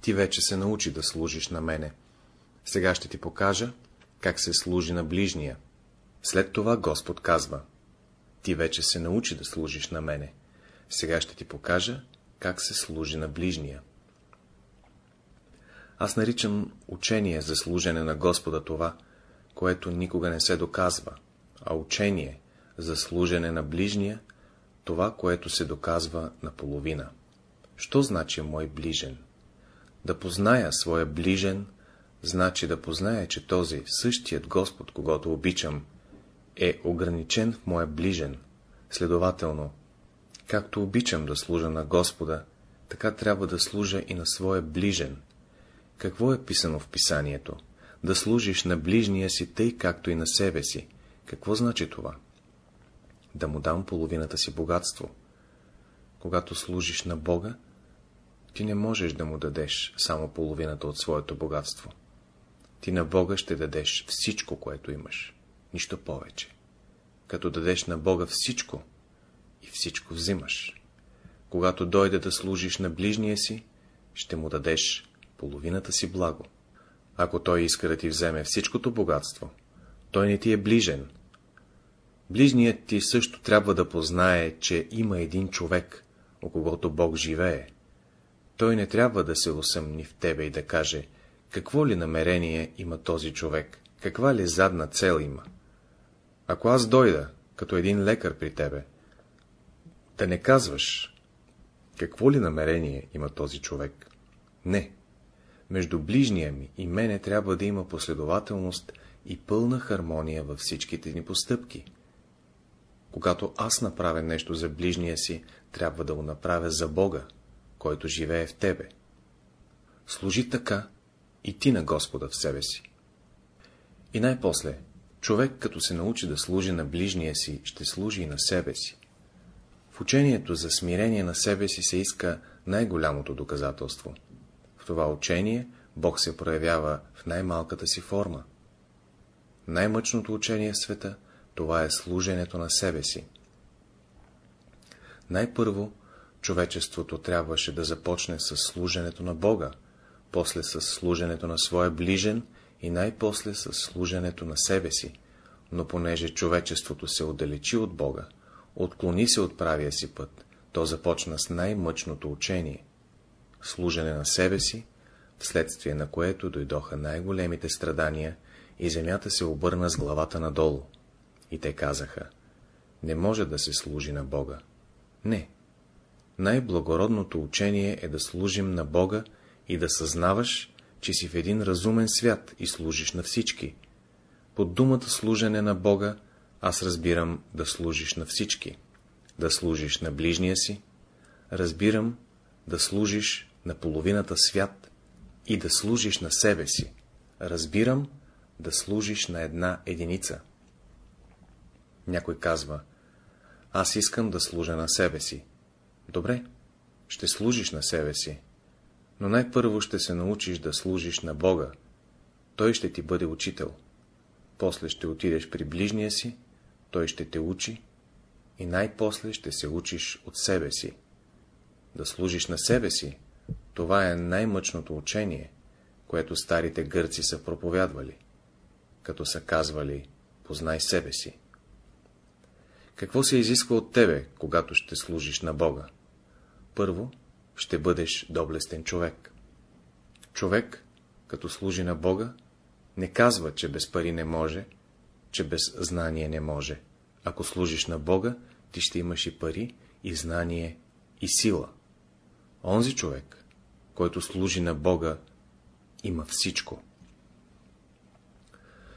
ти вече се научи да служиш на мене. Сега ще ти покажа, как се служи на ближния. След това Господ казва, ти вече се научи да служиш на мене. Сега ще ти покажа, как се служи на ближния. Аз наричам учение за служене на Господа това, което никога не се доказва, а учение за служене на ближния, това, което се доказва наполовина. Що значи мой ближен? Да позная своя ближен, значи да позная, че този същият Господ, когато обичам, е ограничен в моя ближен. Следователно, както обичам да служа на Господа, така трябва да служа и на своя ближен. Какво е писано в писанието? Да служиш на ближния си тъй, както и на себе си. Какво значи това? Да му дам половината си богатство. Когато служиш на Бога, ти не можеш да му дадеш само половината от своето богатство. Ти на Бога ще дадеш всичко, което имаш, нищо повече. Като дадеш на Бога всичко, и всичко взимаш. Когато дойде да служиш на ближния си, ще му дадеш половината си благо. Ако той иска да ти вземе всичкото богатство, той не ти е ближен. Ближният ти също трябва да познае, че има един човек, о когото Бог живее. Той не трябва да се усъмни в тебе и да каже, какво ли намерение има този човек, каква ли задна цел има. Ако аз дойда, като един лекар при тебе, да не казваш, какво ли намерение има този човек. Не. Между ближния ми и мене трябва да има последователност и пълна хармония във всичките ни постъпки. Когато аз направя нещо за ближния си, трябва да го направя за Бога, който живее в тебе. Служи така и ти на Господа в себе си. И най-после, човек, като се научи да служи на ближния си, ще служи и на себе си. В учението за смирение на себе си се иска най-голямото доказателство. В това учение Бог се проявява в най-малката си форма. Най-мъчното учение в света, това е служенето на себе си. Най-първо, човечеството трябваше да започне с служенето на Бога, после с служенето на своя ближен и най-после с служенето на себе си, но понеже човечеството се отдалечи от Бога, отклони се от правия си път, то започна с най-мъчното учение — служене на себе си, вследствие на което дойдоха най-големите страдания и земята се обърна с главата надолу. И те казаха, не може да се служи на Бога. Не. Най-благородното учение е да служим на Бога и да съзнаваш, че си в един разумен свят и служиш на всички. Под думата служене на Бога аз разбирам да служиш на всички, да служиш на ближния си, разбирам да служиш на половината свят и да служиш на себе си, разбирам да служиш на една единица. Някой казва, аз искам да служа на себе си. Добре, ще служиш на себе си, но най-първо ще се научиш да служиш на Бога. Той ще ти бъде учител. После ще отидеш при ближния си, той ще те учи и най-после ще се учиш от себе си. Да служиш на себе си, това е най-мъчното учение, което старите гърци са проповядвали, като са казвали «Познай себе си». Какво се изисква от тебе, когато ще служиш на Бога? Първо, ще бъдеш доблестен човек. Човек, като служи на Бога, не казва, че без пари не може, че без знание не може. Ако служиш на Бога, ти ще имаш и пари, и знание, и сила. Онзи човек, който служи на Бога, има всичко.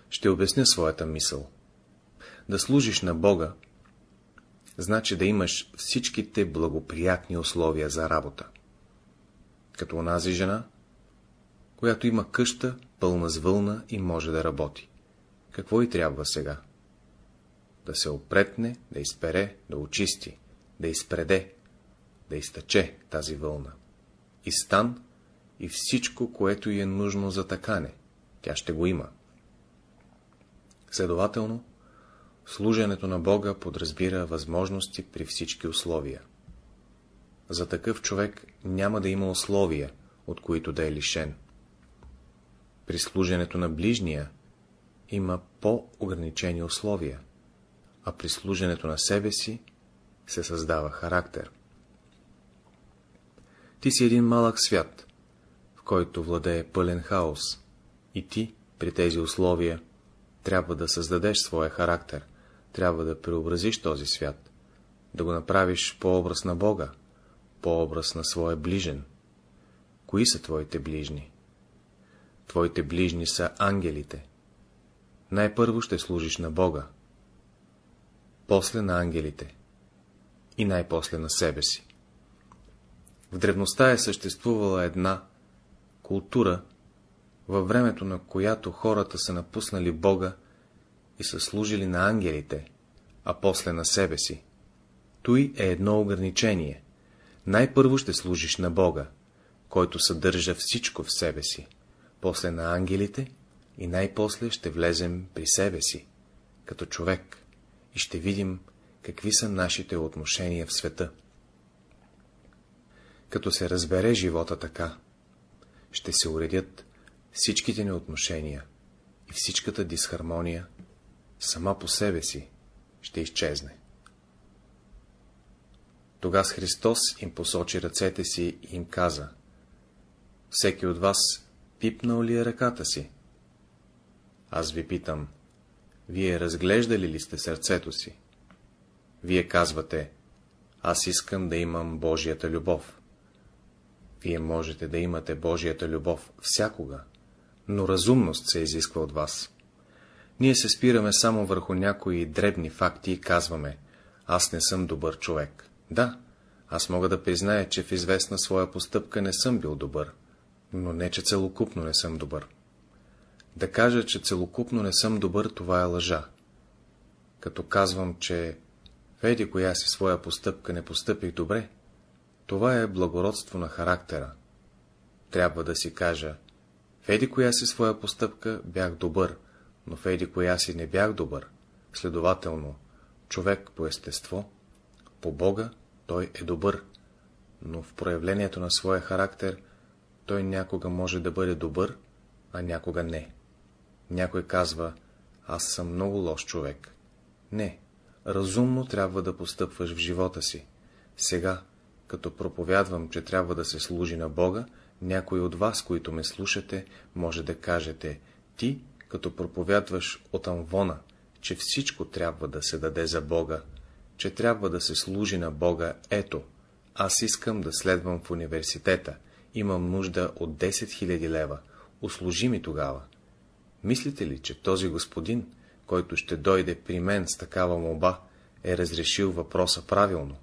Ще обясня своята мисъл. Да служиш на Бога, значи да имаш всичките благоприятни условия за работа. Като онази жена, която има къща, пълна с вълна и може да работи. Какво и трябва сега? Да се опретне, да изпере, да очисти, да изпреде, да изтъче тази вълна. И стан, и всичко, което й е нужно за такане, тя ще го има. Следователно, служенето на Бога подразбира възможности при всички условия. За такъв човек няма да има условия, от които да е лишен. При служенето на ближния има по-ограничени условия, а при служенето на себе си се създава характер. Ти си един малък свят, в който владее пълен хаос, и ти, при тези условия, трябва да създадеш своя характер, трябва да преобразиш този свят, да го направиш по образ на Бога, по образ на своя ближен. Кои са твоите ближни? Твоите ближни са ангелите. Най-първо ще служиш на Бога, после на ангелите и най-после на себе си. В древността е съществувала една култура, във времето на която хората са напуснали Бога и са служили на ангелите, а после на себе си. Той е едно ограничение. Най-първо ще служиш на Бога, който съдържа всичко в себе си, после на ангелите и най-после ще влезем при себе си, като човек, и ще видим, какви са нашите отношения в света. Като се разбере живота така, ще се уредят всичките ни отношения и всичката дисхармония сама по себе си ще изчезне. Тогас Христос им посочи ръцете си и им каза, всеки от вас пипнал ли е ръката си? Аз ви питам, вие разглеждали ли сте сърцето си? Вие казвате, аз искам да имам Божията любов. Вие можете да имате Божията любов всякога, но разумност се изисква от вас. Ние се спираме само върху някои дребни факти и казваме, аз не съм добър човек. Да, аз мога да призная, че в известна своя постъпка не съм бил добър, но не, че целокупно не съм добър. Да кажа, че целокупно не съм добър, това е лъжа. Като казвам, че в еди коя си своя постъпка не постъпих добре, това е благородство на характера. Трябва да си кажа, в еди коя си своя постъпка бях добър, но в еди коя си не бях добър. Следователно, човек по естество, по Бога, той е добър, но в проявлението на своя характер той някога може да бъде добър, а някога не. Някой казва, аз съм много лош човек. Не, разумно трябва да постъпваш в живота си. Сега, като проповядвам, че трябва да се служи на Бога, някой от вас, които ме слушате, може да кажете, ти, като проповядваш от Амвона, че всичко трябва да се даде за Бога, че трябва да се служи на Бога, ето, аз искам да следвам в университета, имам нужда от 10 000 лева, услужи ми тогава. Мислите ли, че този господин, който ще дойде при мен с такава моба, е разрешил въпроса правилно?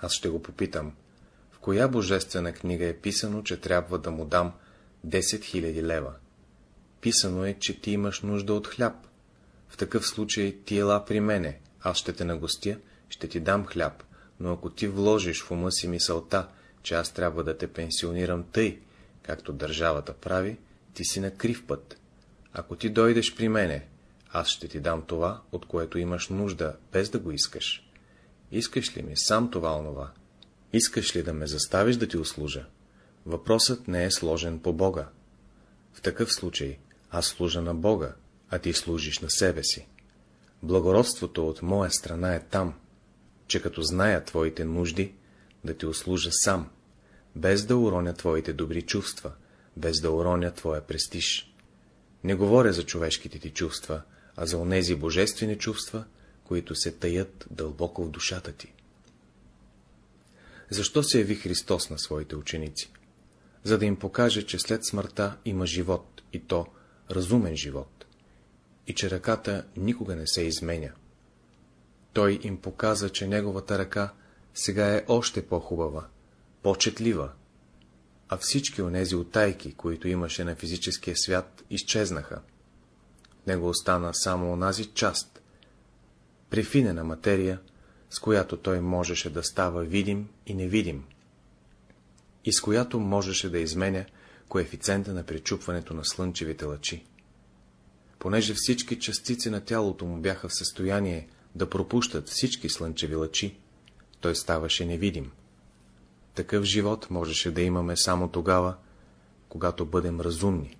Аз ще го попитам, в коя божествена книга е писано, че трябва да му дам 10 000 лева? Писано е, че ти имаш нужда от хляб. В такъв случай ти ела при мене, аз ще те нагостя, ще ти дам хляб, но ако ти вложиш в ума си мисълта, че аз трябва да те пенсионирам тъй, както държавата прави, ти си на крив път. Ако ти дойдеш при мене, аз ще ти дам това, от което имаш нужда, без да го искаш. Искаш ли ми сам това онова? Искаш ли да ме заставиш да ти услужа? Въпросът не е сложен по Бога. В такъв случай аз служа на Бога, а ти служиш на себе си. Благородството от моя страна е там, че като зная твоите нужди, да ти услужа сам, без да уроня твоите добри чувства, без да уроня твоя престиж. Не говоря за човешките ти чувства, а за онези божествени чувства, които се таят дълбоко в душата ти. Защо се яви Христос на своите ученици? За да им покаже, че след смъртта има живот, и то разумен живот, и че ръката никога не се изменя. Той им показа, че неговата ръка сега е още по-хубава, по-четлива, а всички онези отайки, които имаше на физическия свят, изчезнаха. Него остана само онази част, префинена материя, с която той можеше да става видим и невидим, и с която можеше да изменя коефициента на причупването на слънчевите лъчи. Понеже всички частици на тялото му бяха в състояние да пропущат всички слънчеви лъчи, той ставаше невидим. Такъв живот можеше да имаме само тогава, когато бъдем разумни.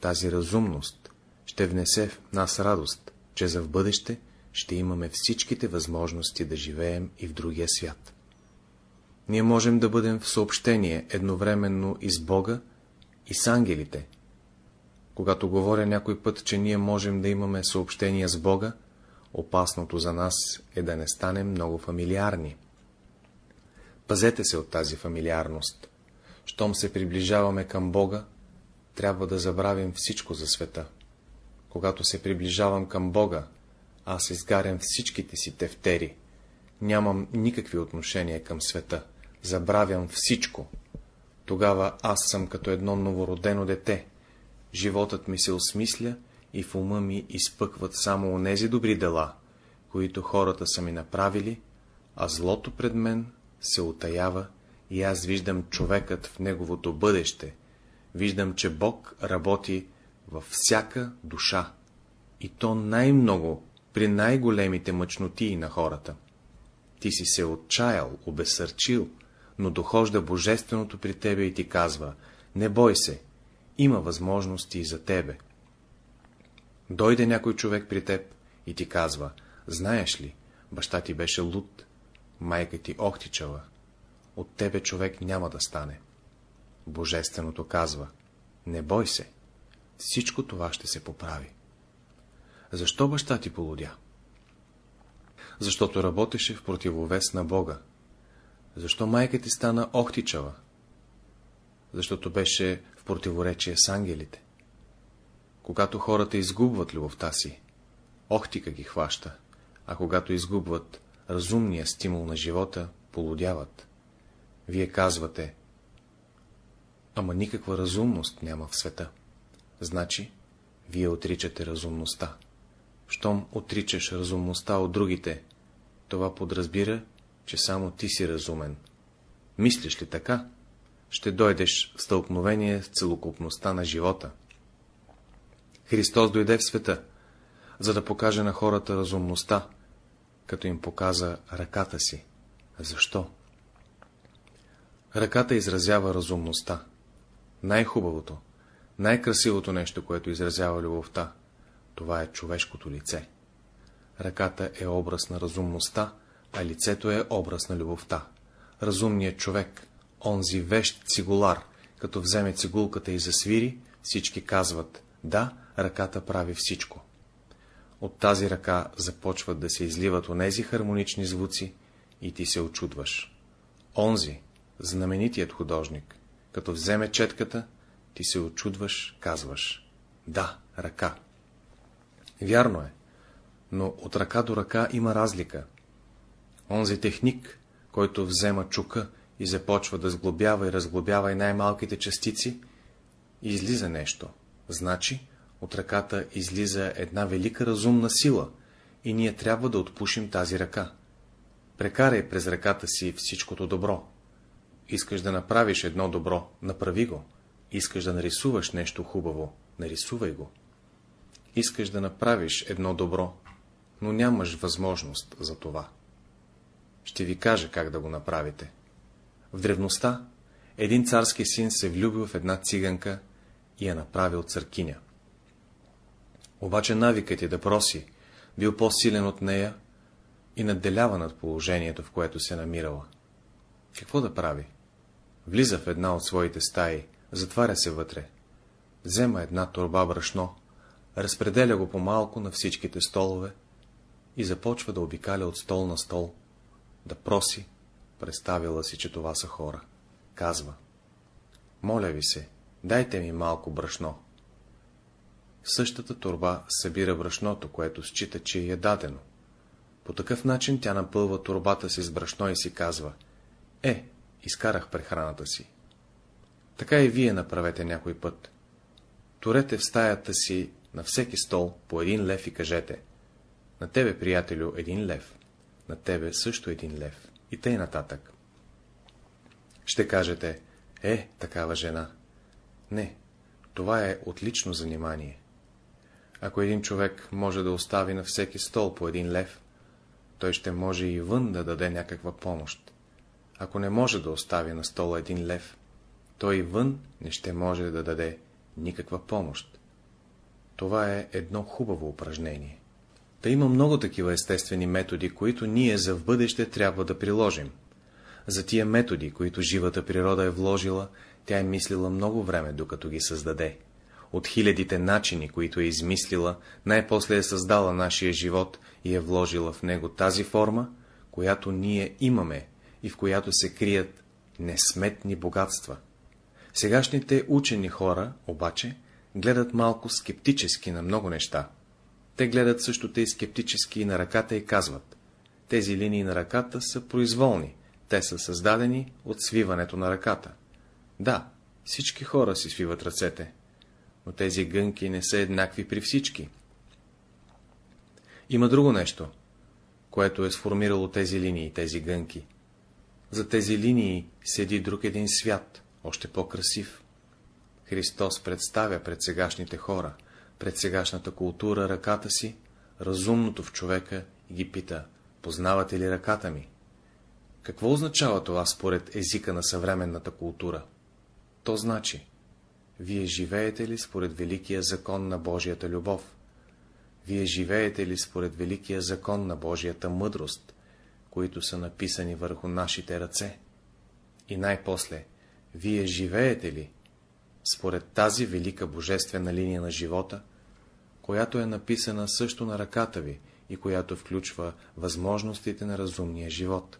Тази разумност ще внесе в нас радост, че за в бъдеще ще имаме всичките възможности да живеем и в другия свят. Ние можем да бъдем в съобщение едновременно и с Бога, и с ангелите. Когато говоря някой път, че ние можем да имаме съобщение с Бога, опасното за нас е да не станем много фамилиарни. Пазете се от тази фамилиарност. Щом се приближаваме към Бога, трябва да забравим всичко за света. Когато се приближавам към Бога, аз изгарям всичките си тефтери. Нямам никакви отношения към света. Забравям всичко. Тогава аз съм като едно новородено дете. Животът ми се осмисля и в ума ми изпъкват само онези добри дела, които хората са ми направили, а злото пред мен се отаява и аз виждам човекът в неговото бъдеще, виждам, че Бог работи във всяка душа, и то най-много при най-големите мъчноти на хората. Ти си се отчаял, обесърчил, но дохожда Божественото при тебе и ти казва, не бой се, има възможности и за тебе. Дойде някой човек при теб и ти казва, знаеш ли, баща ти беше луд, майка ти охтичала, от тебе човек няма да стане. Божественото казва, не бой се, всичко това ще се поправи. Защо баща ти полудя? Защото работеше в противовес на Бога. Защо майка ти стана охтичава? Защото беше в противоречие с ангелите. Когато хората изгубват любовта си, охтика ги хваща, а когато изгубват разумния стимул на живота, полудяват. Вие казвате, ама никаква разумност няма в света. Значи, вие отричате разумността. Щом отричаш разумността от другите, това подразбира, че само ти си разумен. Мислиш ли така, ще дойдеш в стълкновение с целокупността на живота. Христос дойде в света, за да покаже на хората разумността, като им показа ръката си. Защо? Ръката изразява разумността. Най-хубавото, най-красивото нещо, което изразява любовта, това е човешкото лице. Ръката е образ на разумността, а лицето е образ на любовта. Разумният човек, онзи вещ цигулар, като вземе цигулката и засвири, всички казват, да, ръката прави всичко. От тази ръка започват да се изливат онези хармонични звуци и ти се очудваш. Онзи, знаменитият художник, като вземе четката, ти се очудваш, казваш. Да, ръка. Вярно е, но от ръка до ръка има разлика. Онзи техник, който взема чука и започва да сглобява и разглобява и най-малките частици, излиза нещо. Значи, от ръката излиза една велика разумна сила и ние трябва да отпушим тази ръка. Прекарай през ръката си всичкото добро. Искаш да направиш едно добро, направи го. Искаш да нарисуваш нещо хубаво, нарисувай го. Искаш да направиш едно добро, но нямаш възможност за това. Ще ви кажа как да го направите. В древността един царски син се влюбил в една циганка и я направил църкиня. Обаче навикът е да проси, бил по-силен от нея и надделява над положението, в което се намирала. Какво да прави? Влиза в една от своите стаи, затваря се вътре, взема една турба брашно, разпределя го по-малко на всичките столове и започва да обикаля от стол на стол, да проси, представила си, че това са хора. Казва, моля ви се, дайте ми малко брашно. В същата турба събира брашното, което счита, че е дадено. По такъв начин тя напълва турбата си с брашно и си казва, е, изкарах прехраната си. Така и вие направете някой път. Турете в стаята си на всеки стол по един лев и кажете, на тебе, приятелю, един лев, на тебе също един лев, и тъй нататък. Ще кажете, е, такава жена. Не, това е отлично занимание. Ако един човек може да остави на всеки стол по един лев, той ще може и вън да даде някаква помощ. Ако не може да остави на стола един лев, той и вън не ще може да даде никаква помощ. Това е едно хубаво упражнение. Та има много такива естествени методи, които ние за в бъдеще трябва да приложим. За тия методи, които живата природа е вложила, тя е мислила много време, докато ги създаде. От хилядите начини, които е измислила, най-после е създала нашия живот и е вложила в него тази форма, която ние имаме и в която се крият несметни богатства. Сегашните учени хора, обаче, гледат малко скептически на много неща. Те гледат също и скептически и на ръката и казват. Тези линии на ръката са произволни, те са създадени от свиването на ръката. Да, всички хора си свиват ръцете, но тези гънки не са еднакви при всички. Има друго нещо, което е сформирало тези линии, тези гънки. За тези линии седи друг един свят, още по-красив. Христос представя пред сегашните хора, пред сегашната култура ръката си, разумното в човека ги пита, познавате ли ръката ми? Какво означава това според езика на съвременната култура? То значи, вие живеете ли според великия закон на Божията любов? Вие живеете ли според великия закон на Божията мъдрост, които са написани върху нашите ръце? И най-после, вие живеете ли според тази велика божествена линия на живота, която е написана също на ръката ви и която включва възможностите на разумния живот?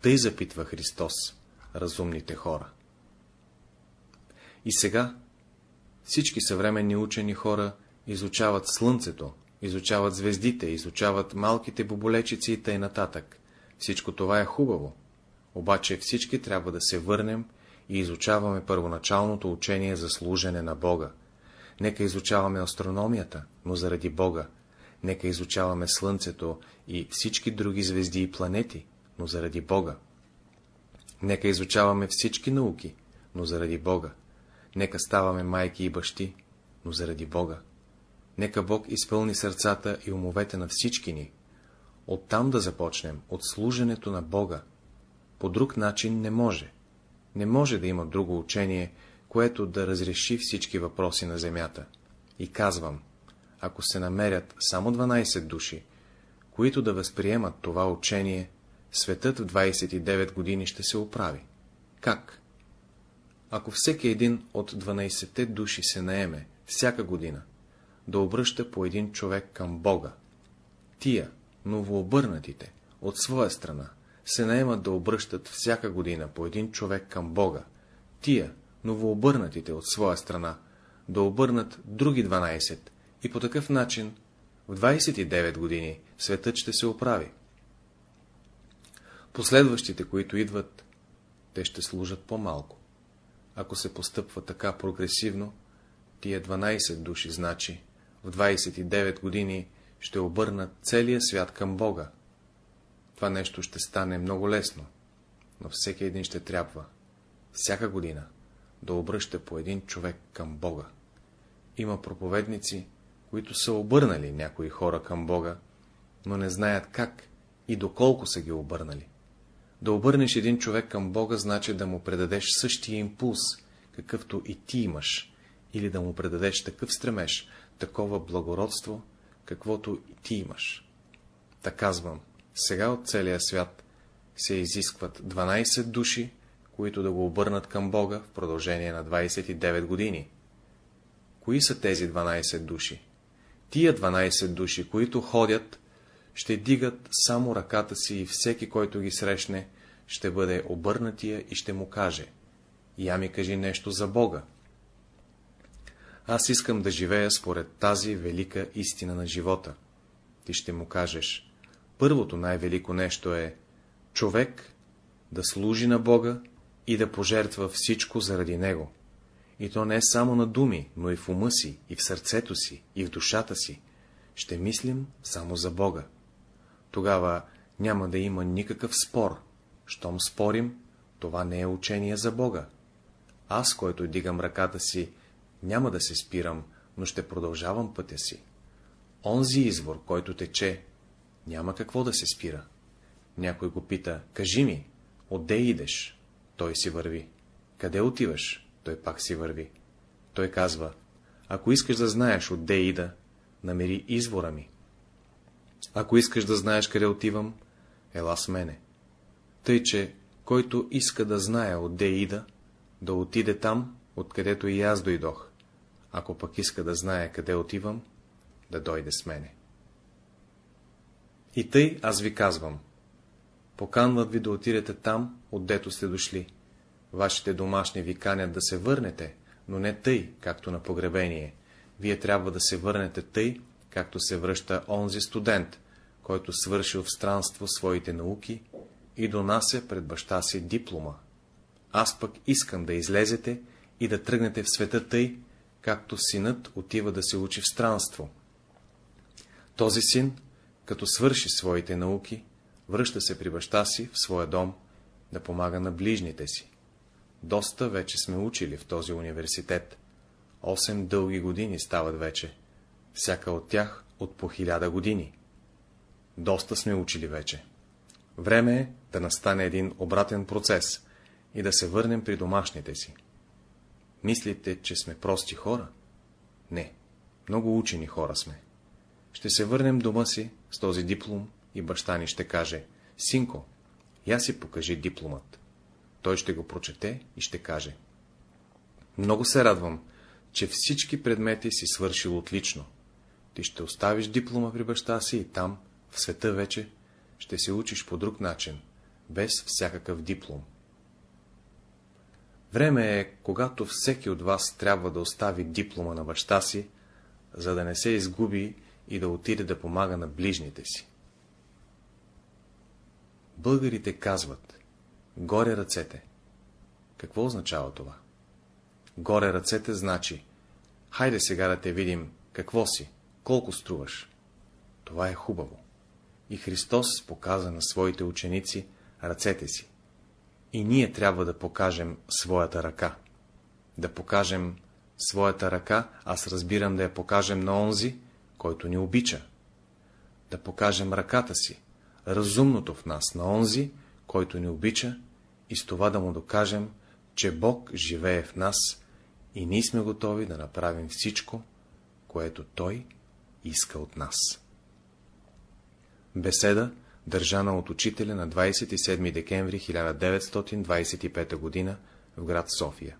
Тъй запитва Христос разумните хора. И сега всички съвременни учени хора изучават Слънцето, изучават звездите, изучават малките боболечици и нататък. Всичко това е хубаво, обаче всички трябва да се върнем и изучаваме първоначалното учение за служене на Бога. Нека изучаваме астрономията, но заради Бога. Нека изучаваме Слънцето и всички други звезди и планети, но заради Бога. Нека изучаваме всички науки, но заради Бога. Нека ставаме майки и бащи, но заради Бога. Нека Бог изпълни сърцата и умовете на всички ни. Оттам да започнем, от служенето на Бога. По друг начин не може. Не може да има друго учение, което да разреши всички въпроси на земята. И казвам, ако се намерят само 12 души, които да възприемат това учение, светът в 29 години ще се оправи. Как? Ако всеки един от 12 души се наеме, всяка година, да обръща по един човек към Бога, тия, новообърнатите, от своя страна, се наемат да обръщат всяка година по един човек към Бога, тия, новообърнатите от своя страна, да обърнат други 12 и по такъв начин в 29 години светът ще се оправи. Последващите, които идват, те ще служат по-малко. Ако се постъпва така прогресивно, тия 12 души, значи, в 29 години ще обърнат целия свят към Бога. Това нещо ще стане много лесно, но всеки един ще трябва, всяка година, да обръща по един човек към Бога. Има проповедници, които са обърнали някои хора към Бога, но не знаят как и доколко са ги обърнали. Да обърнеш един човек към Бога, значи да му предадеш същия импулс, какъвто и ти имаш, или да му предадеш такъв стремеж, такова благородство, каквото и ти имаш. Та казвам, сега от целия свят се изискват 12 души, които да го обърнат към Бога в продължение на 29 години. Кои са тези 12 души? Тия 12 души, които ходят, ще дигат само ръката си и всеки, който ги срещне, ще бъде обърнатия и ще му каже Я ми кажи нещо за Бога. Аз искам да живея според тази велика истина на живота. Ти ще му кажеш Първото най-велико нещо е човек да служи на Бога и да пожертва всичко заради Него. И то не е само на думи, но и в ума си, и в сърцето си, и в душата си. Ще мислим само за Бога. Тогава няма да има никакъв спор. Щом спорим, това не е учение за Бога. Аз, който дигам ръката си, няма да се спирам, но ще продължавам пътя си. Онзи извор, който тече, няма какво да се спира. Някой го пита, кажи ми, отде идеш? Той си върви. Къде отиваш? Той пак си върви. Той казва, ако искаш да знаеш отде ида, намери извора ми. Ако искаш да знаеш къде отивам, ела с мене. Тъй, че, който иска да знае отде ида, да отиде там, откъдето и аз дойдох. Ако пък иска да знае къде отивам, да дойде с мене. И тъй аз ви казвам. Поканват ви да отидете там, отдето сте дошли. Вашите домашни ви канят да се върнете, но не тъй, както на погребение. Вие трябва да се върнете тъй, както се връща онзи студент, който свършил в странство своите науки и донася пред баща си диплома. Аз пък искам да излезете и да тръгнете в света тъй, както синът отива да се учи в странство. Този син като свърши своите науки, връща се при баща си в своя дом да помага на ближните си. Доста вече сме учили в този университет. Осем дълги години стават вече, всяка от тях от по хиляда години. Доста сме учили вече. Време е да настане един обратен процес и да се върнем при домашните си. Мислите, че сме прости хора? Не, много учени хора сме. Ще се върнем дома си с този диплом и баща ни ще каже, синко, я си покажи дипломът. Той ще го прочете и ще каже. Много се радвам, че всички предмети си свършил отлично. Ти ще оставиш диплома при баща си и там, в света вече, ще се учиш по друг начин, без всякакъв диплом. Време е, когато всеки от вас трябва да остави диплома на баща си, за да не се изгуби и да отиде да помага на ближните си. Българите казват горе ръцете. Какво означава това? Горе ръцете значи хайде сега да те видим какво си, колко струваш. Това е хубаво. И Христос показа на своите ученици ръцете си. И ние трябва да покажем своята ръка. Да покажем своята ръка, аз разбирам да я покажем на онзи, който ни обича. Да покажем ръката си, разумното в нас, на онзи, който ни обича, и с това да му докажем, че Бог живее в нас и ние сме готови да направим всичко, което Той иска от нас. Беседа, държана от учителя на 27 декември 1925 г. в град София